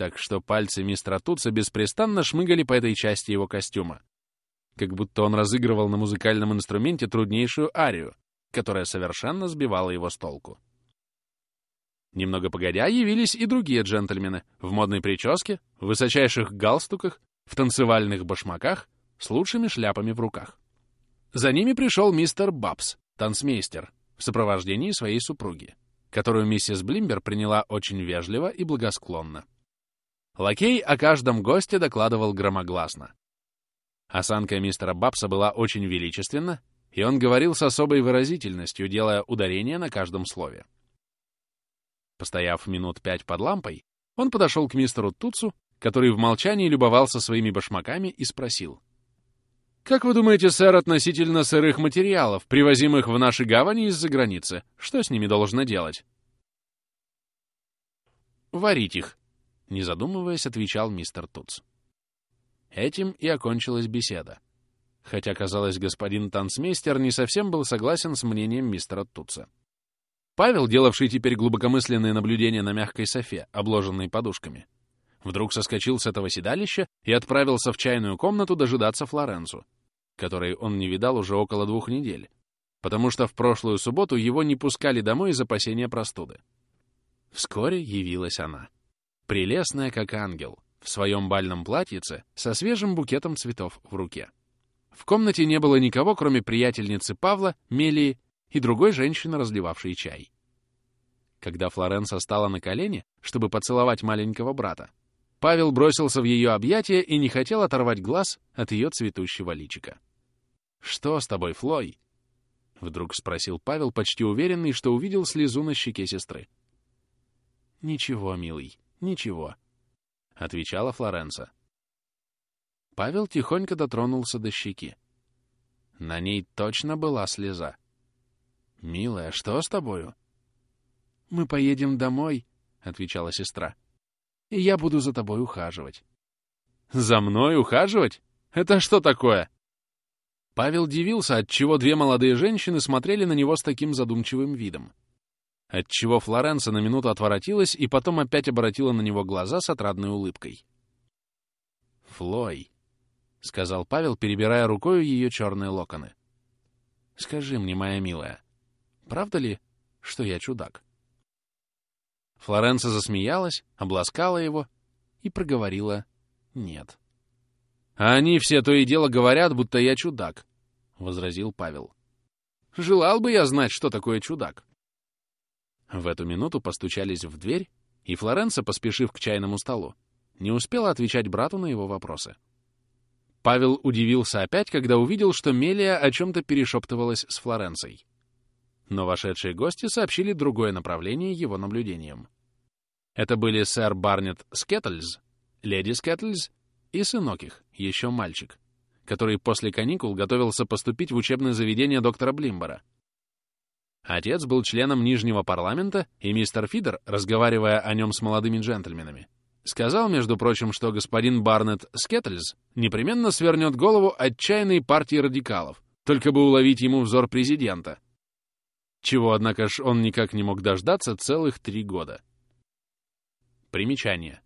так что пальцы мистера Туца беспрестанно шмыгали по этой части его костюма, как будто он разыгрывал на музыкальном инструменте труднейшую арию, которая совершенно сбивала его с толку. Немного погодя, явились и другие джентльмены в модной прическе, в высочайших галстуках, в танцевальных башмаках, с лучшими шляпами в руках. За ними пришел мистер Бабс, танцмейстер, в сопровождении своей супруги, которую миссис Блимбер приняла очень вежливо и благосклонно. Лакей о каждом госте докладывал громогласно. Осанка мистера Бабса была очень величественна, и он говорил с особой выразительностью, делая ударение на каждом слове. Постояв минут пять под лампой, он подошел к мистеру Туцу, который в молчании любовался своими башмаками и спросил. «Как вы думаете, сэр, относительно сырых материалов, привозимых в наши гавани из-за границы, что с ними должно делать?» «Варить их», — не задумываясь, отвечал мистер Туц. Этим и окончилась беседа. Хотя, казалось, господин танцмейстер не совсем был согласен с мнением мистера Туца. Павел, делавший теперь глубокомысленные наблюдения на мягкой софе, обложенной подушками, вдруг соскочил с этого седалища и отправился в чайную комнату дожидаться Флоренцу, которой он не видал уже около двух недель, потому что в прошлую субботу его не пускали домой из опасения простуды. Вскоре явилась она, прелестная как ангел, в своем бальном платьице со свежим букетом цветов в руке. В комнате не было никого, кроме приятельницы Павла, Мелии и другой женщины, разливавшей чай. Когда Флоренса стала на колени, чтобы поцеловать маленького брата, Павел бросился в ее объятия и не хотел оторвать глаз от ее цветущего личика. «Что с тобой, Флой?» — вдруг спросил Павел, почти уверенный, что увидел слезу на щеке сестры. «Ничего, милый, ничего», — отвечала Флоренса. Павел тихонько дотронулся до щеки. На ней точно была слеза. «Милая, что с тобою?» «Мы поедем домой», — отвечала сестра. «И я буду за тобой ухаживать». «За мной ухаживать? Это что такое?» Павел дивился, отчего две молодые женщины смотрели на него с таким задумчивым видом. Отчего Флоренса на минуту отворотилась и потом опять обратила на него глаза с отрадной улыбкой. «Флой», — сказал Павел, перебирая рукою ее черные локоны. «Скажи мне, моя милая, правда ли, что я чудак?» Флоренса засмеялась, обласкала его и проговорила «нет». «А они все то и дело говорят, будто я чудак», — возразил Павел. «Желал бы я знать, что такое чудак». В эту минуту постучались в дверь, и Флоренса, поспешив к чайному столу, не успела отвечать брату на его вопросы. Павел удивился опять, когда увидел, что Мелия о чем-то перешептывалась с Флоренцией но вошедшие гости сообщили другое направление его наблюдениям. Это были сэр Барнетт Скеттельз, леди Скеттельз и сынок их, еще мальчик, который после каникул готовился поступить в учебное заведение доктора Блимбора. Отец был членом Нижнего парламента, и мистер Фидер, разговаривая о нем с молодыми джентльменами, сказал, между прочим, что господин Барнетт Скеттельз непременно свернет голову отчаянной партии радикалов, только бы уловить ему взор президента — чего, однако ж, он никак не мог дождаться целых три года. Примечание.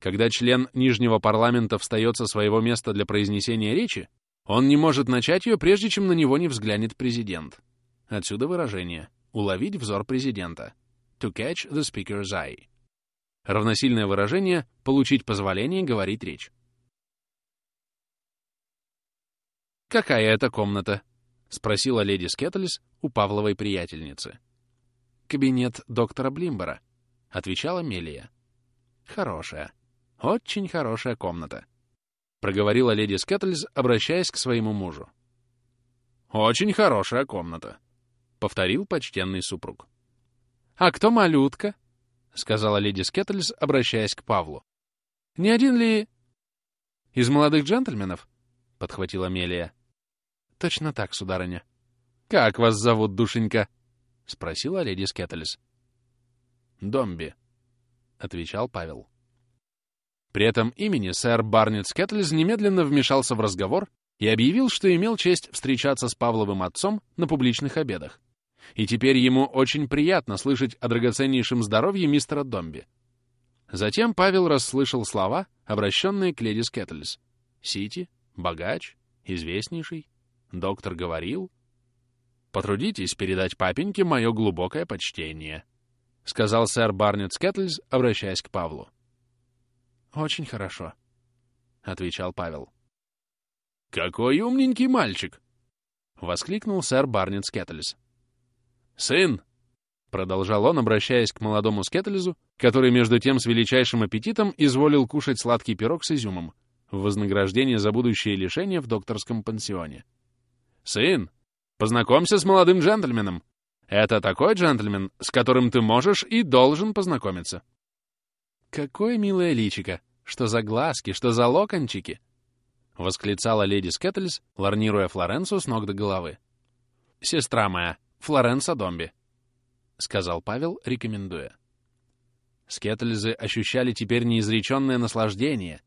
Когда член Нижнего парламента встает со своего места для произнесения речи, он не может начать ее, прежде чем на него не взглянет президент. Отсюда выражение «уловить взор президента» «to catch the speaker's eye». Равносильное выражение «получить позволение говорить речь». «Какая это комната?» — спросила леди Скеттельс у Павловой приятельницы. «Кабинет доктора Блимбора», — отвечала Мелия. «Хорошая, очень хорошая комната», — проговорила леди Скеттельс, обращаясь к своему мужу. «Очень хорошая комната», — повторил почтенный супруг. «А кто малютка?» — сказала леди Скеттельс, обращаясь к Павлу. «Не один ли...» «Из молодых джентльменов?» — подхватила Мелия. «Точно так, сударыня». «Как вас зовут, душенька?» — спросила леди Скеттельс. «Домби», — отвечал Павел. При этом имени сэр Барнет Скеттельс немедленно вмешался в разговор и объявил, что имел честь встречаться с Павловым отцом на публичных обедах. И теперь ему очень приятно слышать о драгоценнейшем здоровье мистера Домби. Затем Павел расслышал слова, обращенные к леди Скеттельс. Сити, богач, известнейший, доктор говорил. Потрудитесь передать папеньке мое глубокое почтение, — сказал сэр Барнетт Скэтльз, обращаясь к Павлу. «Очень хорошо», — отвечал Павел. «Какой умненький мальчик!» — воскликнул сэр Барнетт Скэтльз. «Сын!» — продолжал он, обращаясь к молодому Скэтльзу, который между тем с величайшим аппетитом изволил кушать сладкий пирог с изюмом в вознаграждение за будущее лишение в докторском пансионе. «Сын, познакомься с молодым джентльменом. Это такой джентльмен, с которым ты можешь и должен познакомиться». «Какое милое личико! Что за глазки, что за локончики!» — восклицала леди Скэтльс, ларнируя Флоренцу с ног до головы. «Сестра моя, Флоренса Домби», — сказал Павел, рекомендуя. Скетльзы ощущали теперь неизреченное наслаждение,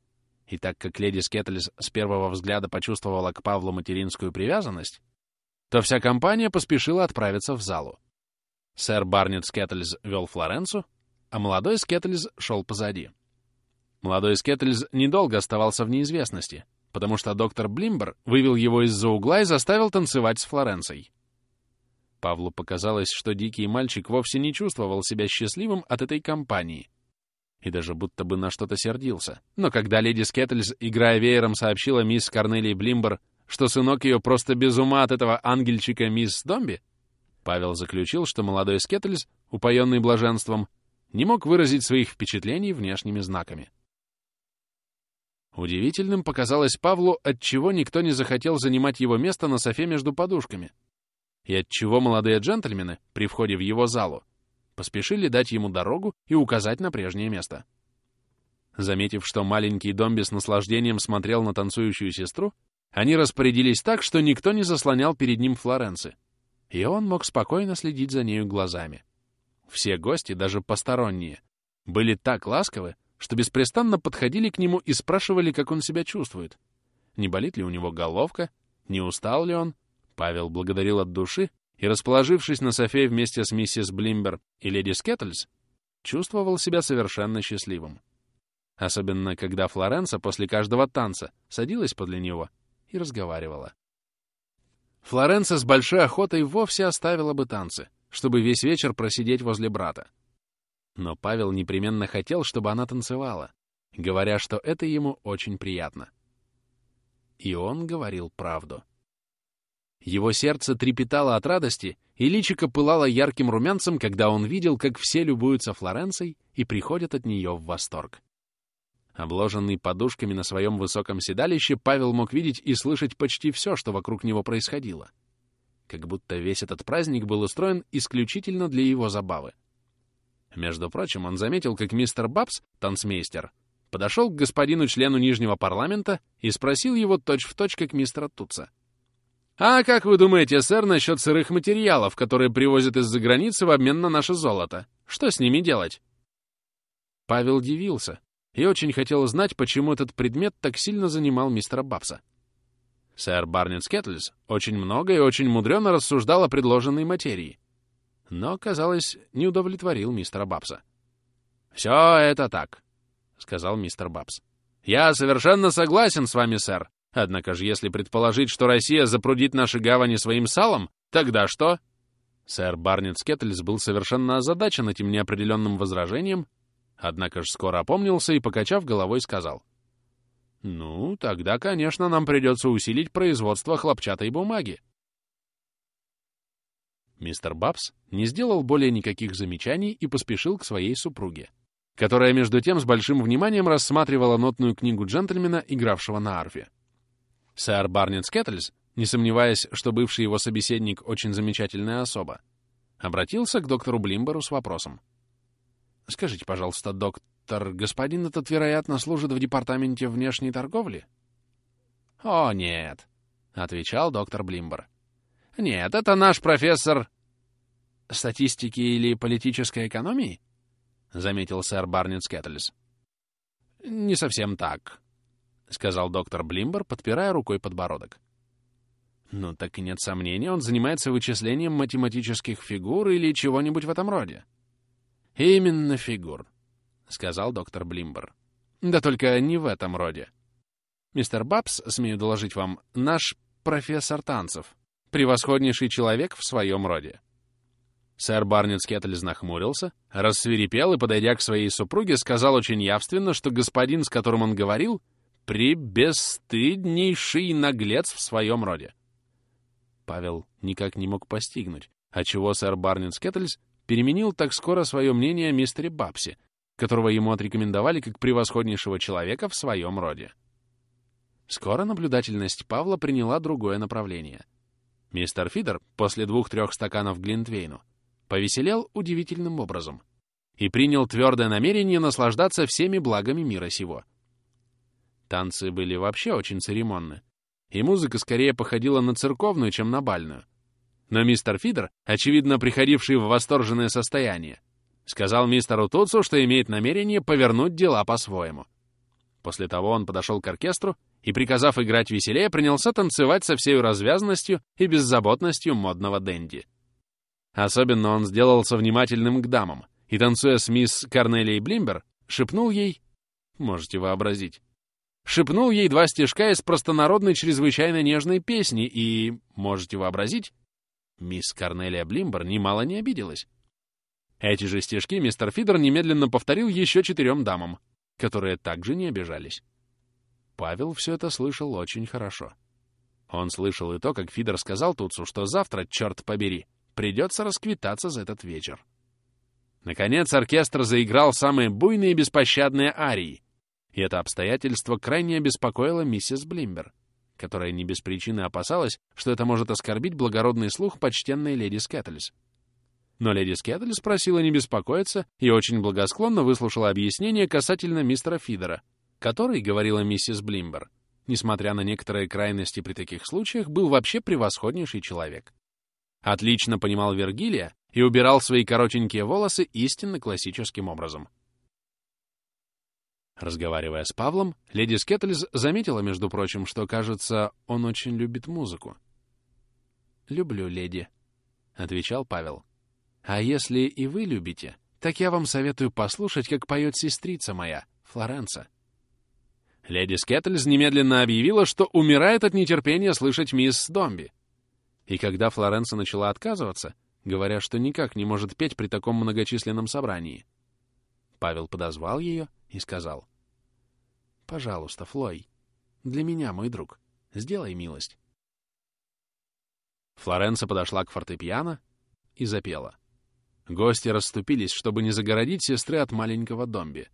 и так как леди Скетльз с первого взгляда почувствовала к Павлу материнскую привязанность, то вся компания поспешила отправиться в залу. Сэр Барнетт Скетльз вел Флоренцу, а молодой Скетльз шел позади. Молодой Скетльз недолго оставался в неизвестности, потому что доктор Блимбер вывел его из-за угла и заставил танцевать с Флоренцией. Павлу показалось, что дикий мальчик вовсе не чувствовал себя счастливым от этой компании и даже будто бы на что-то сердился. Но когда леди Скетльз, играя веером, сообщила мисс Корнелии Блимбер, что сынок ее просто без ума от этого ангельчика мисс Домби, Павел заключил, что молодой Скетльз, упоенный блаженством, не мог выразить своих впечатлений внешними знаками. Удивительным показалось Павлу, отчего никто не захотел занимать его место на софе между подушками, и отчего молодые джентльмены, при входе в его залу, поспешили дать ему дорогу и указать на прежнее место. Заметив, что маленький Домби с наслаждением смотрел на танцующую сестру, они распорядились так, что никто не заслонял перед ним Флоренции, и он мог спокойно следить за нею глазами. Все гости, даже посторонние, были так ласковы, что беспрестанно подходили к нему и спрашивали, как он себя чувствует. Не болит ли у него головка, не устал ли он. Павел благодарил от души и, расположившись на софе вместе с миссис Блимбер и леди Скеттельс, чувствовал себя совершенно счастливым. Особенно, когда Флоренса после каждого танца садилась подле него и разговаривала. Флоренса с большой охотой вовсе оставила бы танцы, чтобы весь вечер просидеть возле брата. Но Павел непременно хотел, чтобы она танцевала, говоря, что это ему очень приятно. И он говорил правду. Его сердце трепетало от радости, и личико пылало ярким румянцем, когда он видел, как все любуются Флоренцией и приходят от нее в восторг. Обложенный подушками на своем высоком седалище, Павел мог видеть и слышать почти все, что вокруг него происходило — как будто весь этот праздник был устроен исключительно для его забавы. Между прочим, он заметил, как мистер Бабс, танцмейстер, подошел к господину-члену Нижнего парламента и спросил его точь-в-точь, точь, как мистера Тутса. «А как вы думаете, сэр, насчет сырых материалов, которые привозят из-за границы в обмен на наше золото? Что с ними делать?» Павел дивился и очень хотел знать, почему этот предмет так сильно занимал мистера Бабса. Сэр Барнетт Скетльс очень много и очень мудрено рассуждал о предложенной материи, но, казалось, не удовлетворил мистера Бабса. «Все это так», — сказал мистер Бабс. «Я совершенно согласен с вами, сэр. Однако же, если предположить, что Россия запрудит наши гавани своим салом, тогда что?» Сэр Барнетт Скетльс был совершенно озадачен этим неопределенным возражением, однако же скоро опомнился и, покачав головой, сказал — ну, тогда, конечно, нам придется усилить производство хлопчатой бумаги. Мистер Бабс не сделал более никаких замечаний и поспешил к своей супруге, которая, между тем, с большим вниманием рассматривала нотную книгу джентльмена, игравшего на арфе. Сэр Барнетт Скеттельс, не сомневаясь, что бывший его собеседник очень замечательная особа, обратился к доктору Блимберу с вопросом. «Скажите, пожалуйста, доктор, господин этот, вероятно, служит в департаменте внешней торговли?» «О, нет», — отвечал доктор Блимбер. «Нет, это наш профессор...» «Статистики или политической экономии?» — заметил сэр Барнетт Скэтлис. «Не совсем так», — сказал доктор Блимбер, подпирая рукой подбородок. «Ну, так и нет сомнения, он занимается вычислением математических фигур или чего-нибудь в этом роде». «Именно фигур», — сказал доктор Блимбер. «Да только не в этом роде». Мистер Бабс, смею доложить вам, наш профессор танцев, превосходнейший человек в своем роде. Сэр Барнет Скеттельс нахмурился, рассверепел и, подойдя к своей супруге, сказал очень явственно, что господин, с которым он говорил, прибесстыднейший наглец в своем роде. Павел никак не мог постигнуть, отчего сэр Барнет Скеттельс переменил так скоро свое мнение о мистере Бабсе, которого ему отрекомендовали как превосходнейшего человека в своем роде. Скоро наблюдательность Павла приняла другое направление. Мистер Фидер после двух-трех стаканов Глинтвейну повеселел удивительным образом и принял твердое намерение наслаждаться всеми благами мира сего. Танцы были вообще очень церемонны, и музыка скорее походила на церковную, чем на бальную. Но мистер Фидер, очевидно приходивший в восторженное состояние, сказал мистеру Тутсу, что имеет намерение повернуть дела по-своему. После того он подошел к оркестру и, приказав играть веселее, принялся танцевать со всей развязностью и беззаботностью модного денди. Особенно он сделался внимательным к дамам, и, танцуя с мисс Корнелией Блимбер, шепнул ей... Можете вообразить. Шепнул ей два стишка из простонародной чрезвычайно нежной песни, и... Можете вообразить? Мисс Корнелия Блимбер немало не обиделась. Эти же стишки мистер Фидер немедленно повторил еще четырем дамам, которые также не обижались. Павел все это слышал очень хорошо. Он слышал и то, как Фидер сказал Туцу, что завтра, черт побери, Придется расквитаться за этот вечер. Наконец оркестр заиграл самые буйные и беспощадные арии, и это обстоятельство крайне обеспокоило миссис Блимбер, которая не без причины опасалась, что это может оскорбить благородный слух почтенной леди Скэттельс. Но леди Скэттельс просила не беспокоиться и очень благосклонно выслушала объяснение касательно мистера Фидера, который, говорила миссис Блимбер, несмотря на некоторые крайности при таких случаях, был вообще превосходнейший человек отлично понимал Вергилия и убирал свои коротенькие волосы истинно классическим образом. Разговаривая с Павлом, леди Скеттельс заметила, между прочим, что, кажется, он очень любит музыку. «Люблю, леди», — отвечал Павел. «А если и вы любите, так я вам советую послушать, как поет сестрица моя, Флоренса». Леди Скеттельс немедленно объявила, что умирает от нетерпения слышать мисс Домби. И когда Флоренса начала отказываться, говоря, что никак не может петь при таком многочисленном собрании, Павел подозвал ее и сказал, «Пожалуйста, Флой, для меня, мой друг, сделай милость». Флоренса подошла к фортепиано и запела. Гости расступились, чтобы не загородить сестры от маленького домби.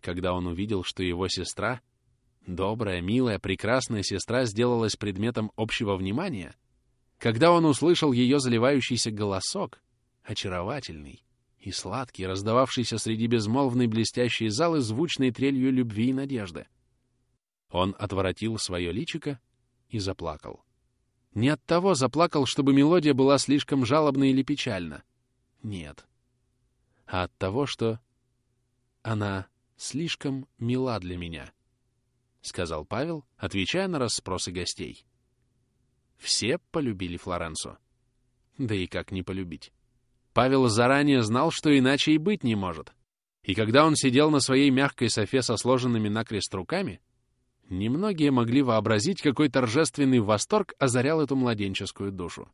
Когда он увидел, что его сестра, добрая, милая, прекрасная сестра, сделалась предметом общего внимания, когда он услышал ее заливающийся голосок, очаровательный и сладкий, раздававшийся среди безмолвной блестящей залы звучной трелью любви и надежды. Он отворотил свое личико и заплакал. Не от того заплакал, чтобы мелодия была слишком жалобна или печальна. Нет. А от того, что она слишком мила для меня, — сказал Павел, отвечая на расспросы гостей. Все полюбили Флоренцу. Да и как не полюбить? Павел заранее знал, что иначе и быть не может. И когда он сидел на своей мягкой софе со сложенными накрест руками, немногие могли вообразить, какой торжественный восторг озарял эту младенческую душу.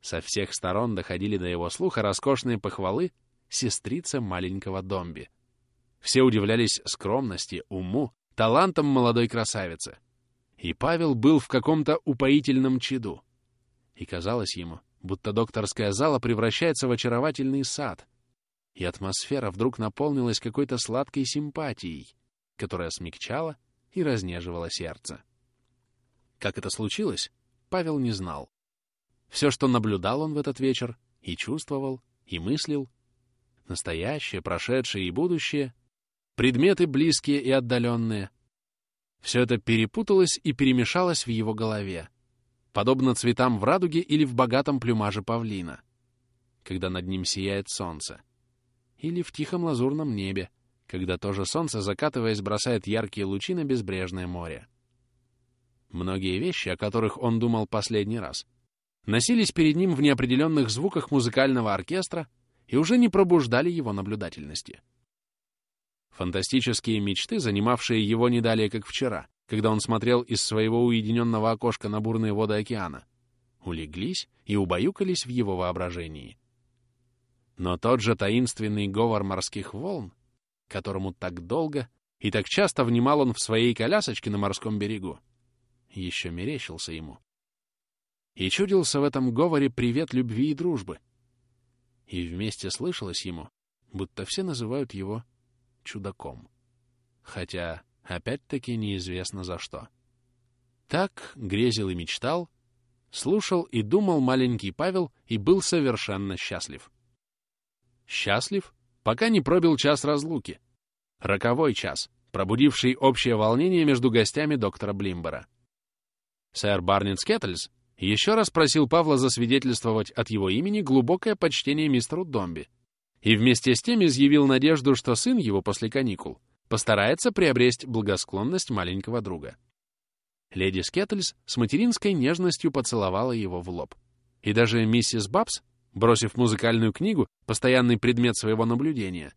Со всех сторон доходили до его слуха роскошные похвалы сестрицы маленького Домби. Все удивлялись скромности, уму, талантам молодой красавицы. И Павел был в каком-то упоительном чаду. И казалось ему, будто докторская зала превращается в очаровательный сад, и атмосфера вдруг наполнилась какой-то сладкой симпатией, которая смягчала и разнеживала сердце. Как это случилось, Павел не знал. Все, что наблюдал он в этот вечер, и чувствовал, и мыслил, настоящее, прошедшее и будущее, предметы близкие и отдаленные, все это перепуталось и перемешалось в его голове, подобно цветам в радуге или в богатом плюмаже павлина, когда над ним сияет солнце, или в тихом лазурном небе, когда тоже солнце, закатываясь, бросает яркие лучи на безбрежное море. Многие вещи, о которых он думал последний раз, носились перед ним в неопределенных звуках музыкального оркестра и уже не пробуждали его наблюдательности. Фантастические мечты, занимавшие его не далее, как вчера, когда он смотрел из своего уединенного окошка на бурные воды океана, улеглись и убаюкались в его воображении. Но тот же таинственный говор морских волн, которому так долго и так часто внимал он в своей колясочке на морском берегу, еще мерещился ему. И чудился в этом говоре привет любви и дружбы. И вместе слышалось ему, будто все называют его чудаком. Хотя, опять-таки, неизвестно за что. Так грезил и мечтал, слушал и думал маленький Павел и был совершенно счастлив. Счастлив, пока не пробил час разлуки. Роковой час, пробудивший общее волнение между гостями доктора Блимбера. Сэр Барнет Скеттельс еще раз просил Павла засвидетельствовать от его имени глубокое почтение мистеру Домби и вместе с тем изъявил надежду, что сын его после каникул постарается приобрести благосклонность маленького друга. Леди Скеттельс с материнской нежностью поцеловала его в лоб. И даже миссис Бабс, бросив музыкальную книгу, постоянный предмет своего наблюдения,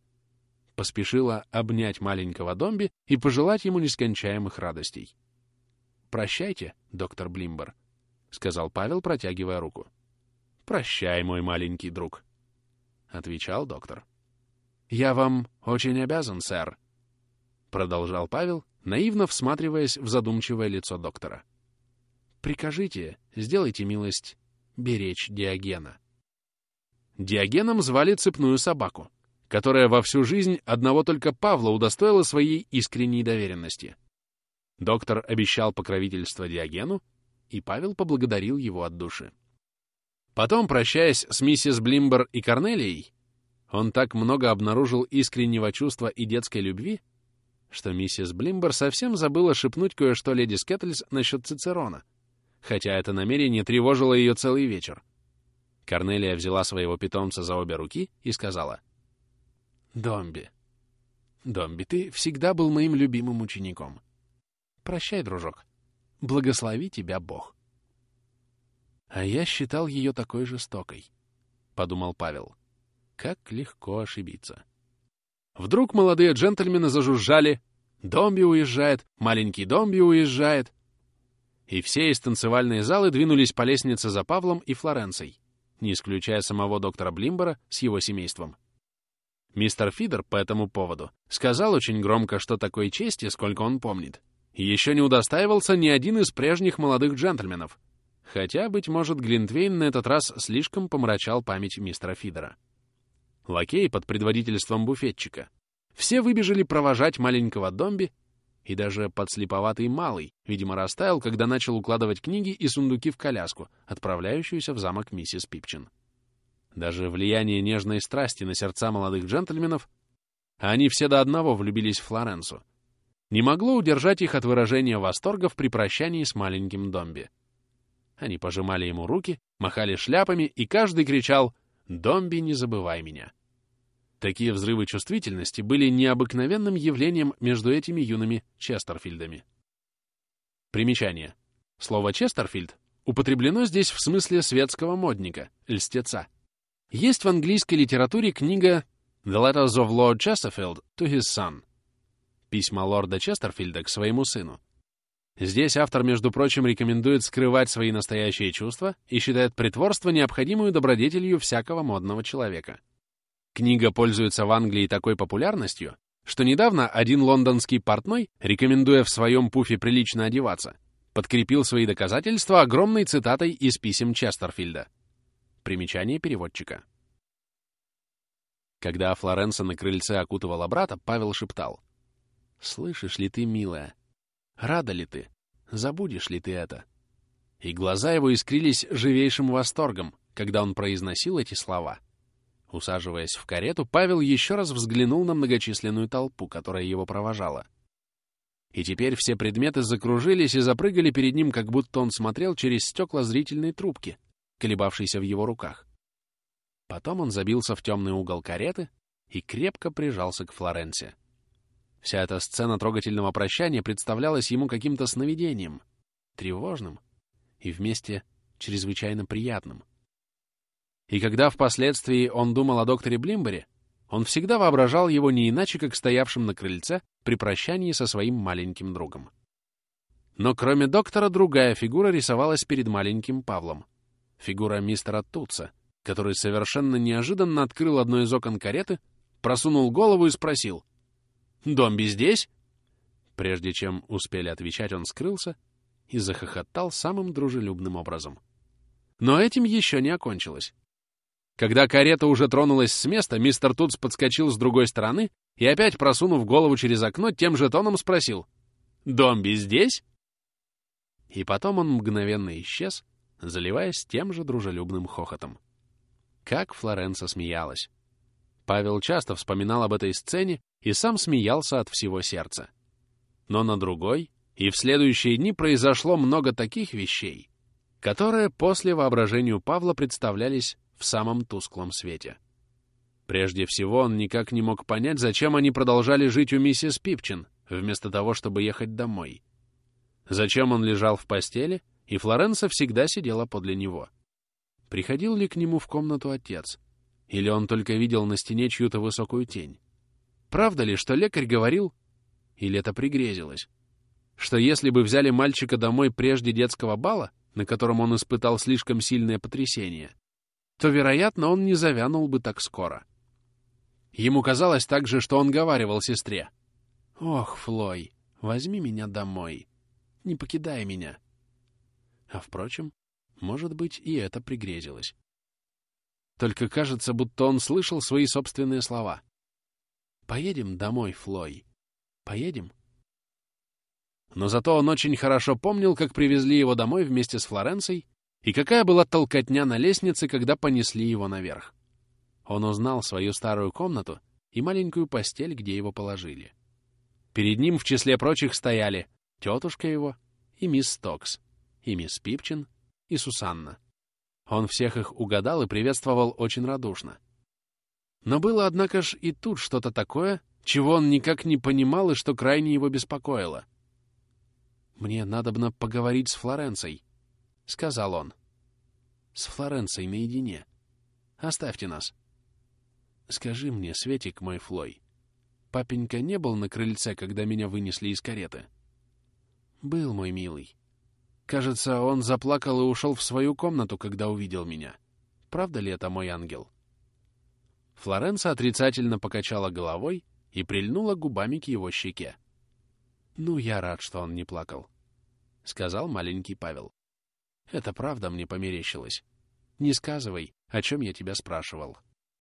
поспешила обнять маленького Домби и пожелать ему нескончаемых радостей. «Прощайте, доктор Блимбер», — сказал Павел, протягивая руку. «Прощай, мой маленький друг», — отвечал доктор. «Я вам очень обязан, сэр», — продолжал Павел, наивно всматриваясь в задумчивое лицо доктора. «Прикажите, сделайте милость, беречь Диогена». Диогеном звали цепную собаку, которая во всю жизнь одного только Павла удостоила своей искренней доверенности. Доктор обещал покровительство Диогену, и Павел поблагодарил его от души. Потом, прощаясь с миссис Блимбер и Корнелией, он так много обнаружил искреннего чувства и детской любви, что миссис Блимбер совсем забыла шепнуть кое-что леди Скеттельс насчет Цицерона, хотя это намерение тревожило ее целый вечер. Корнелия взяла своего питомца за обе руки и сказала, «Домби, Домби, ты всегда был моим любимым учеником. Прощай, дружок. Благослови тебя Бог». «А я считал ее такой жестокой», — подумал Павел. «Как легко ошибиться». Вдруг молодые джентльмены зажужжали «Домби уезжает! Маленький Домби уезжает!» И все из танцевальной залы двинулись по лестнице за Павлом и Флоренцией, не исключая самого доктора Блимбера с его семейством. Мистер Фидер по этому поводу сказал очень громко, что такой чести, сколько он помнит, еще не удостаивался ни один из прежних молодых джентльменов, хотя, быть может, Глинтвейн на этот раз слишком помрачал память мистера Фидера лакеи под предводительством буфетчика. Все выбежали провожать маленького домби, и даже подслеповатый малый, видимо, растаял, когда начал укладывать книги и сундуки в коляску, отправляющуюся в замок миссис Пипчин. Даже влияние нежной страсти на сердца молодых джентльменов, а они все до одного влюбились в Флоренцу, не могло удержать их от выражения восторгов при прощании с маленьким Домби. Они пожимали ему руки, махали шляпами, и каждый кричал «Домби, не забывай меня!». Такие взрывы чувствительности были необыкновенным явлением между этими юными Честерфильдами. Примечание. Слово «Честерфильд» употреблено здесь в смысле светского модника, льстеца. Есть в английской литературе книга «The Letters of Lord Chesterfield to his Son» «Письма лорда Честерфильда к своему сыну». Здесь автор, между прочим, рекомендует скрывать свои настоящие чувства и считает притворство необходимую добродетелью всякого модного человека. Книга пользуется в Англии такой популярностью, что недавно один лондонский портной, рекомендуя в своем пуфе прилично одеваться, подкрепил свои доказательства огромной цитатой из писем Честерфилда. Примечание переводчика. Когда Флоренса на крыльце окутывала брата, Павел шептал. «Слышишь ли ты, милая? Рада ли ты? Забудешь ли ты это?» И глаза его искрились живейшим восторгом, когда он произносил эти слова — Усаживаясь в карету, Павел еще раз взглянул на многочисленную толпу, которая его провожала. И теперь все предметы закружились и запрыгали перед ним, как будто он смотрел через стекла зрительной трубки, колебавшейся в его руках. Потом он забился в темный угол кареты и крепко прижался к Флоренсе. Вся эта сцена трогательного прощания представлялась ему каким-то сновидением, тревожным и вместе чрезвычайно приятным. И когда впоследствии он думал о докторе Блимбере, он всегда воображал его не иначе, как стоявшим на крыльце при прощании со своим маленьким другом. Но кроме доктора другая фигура рисовалась перед маленьким Павлом. Фигура мистера Туца, который совершенно неожиданно открыл одно из окон кареты, просунул голову и спросил. «Домби здесь?» Прежде чем успели отвечать, он скрылся и захохотал самым дружелюбным образом. Но этим еще не окончилось. Когда карета уже тронулась с места, мистер Тутс подскочил с другой стороны и опять, просунув голову через окно, тем же тоном спросил. «Домби здесь?» И потом он мгновенно исчез, заливаясь тем же дружелюбным хохотом. Как Флоренса смеялась. Павел часто вспоминал об этой сцене и сам смеялся от всего сердца. Но на другой и в следующие дни произошло много таких вещей, которые после воображению Павла представлялись в самом тусклом свете. Прежде всего, он никак не мог понять, зачем они продолжали жить у миссис Пипчин, вместо того, чтобы ехать домой. Зачем он лежал в постели, и Флоренса всегда сидела подле него. Приходил ли к нему в комнату отец? Или он только видел на стене чью-то высокую тень? Правда ли, что лекарь говорил, или это пригрезилось, что если бы взяли мальчика домой прежде детского бала, на котором он испытал слишком сильное потрясение, то, вероятно, он не завянул бы так скоро. Ему казалось также, что он говаривал сестре. «Ох, Флой, возьми меня домой. Не покидай меня». А, впрочем, может быть, и это пригрезилось. Только кажется, будто он слышал свои собственные слова. «Поедем домой, Флой. Поедем?» Но зато он очень хорошо помнил, как привезли его домой вместе с Флоренцией и какая была толкотня на лестнице, когда понесли его наверх. Он узнал свою старую комнату и маленькую постель, где его положили. Перед ним в числе прочих стояли тетушка его и мисс Стокс, и мисс Пипчин, и Сусанна. Он всех их угадал и приветствовал очень радушно. Но было, однако ж, и тут что-то такое, чего он никак не понимал и что крайне его беспокоило. «Мне надобно поговорить с Флоренцией», — сказал он. «С Флоренцией наедине. Оставьте нас». «Скажи мне, Светик мой Флой, папенька не был на крыльце, когда меня вынесли из кареты?» «Был, мой милый. Кажется, он заплакал и ушел в свою комнату, когда увидел меня. Правда ли это, мой ангел?» Флоренса отрицательно покачала головой и прильнула губами к его щеке. «Ну, я рад, что он не плакал», — сказал маленький Павел. «Это правда мне померещилось. Не сказывай, о чем я тебя спрашивал».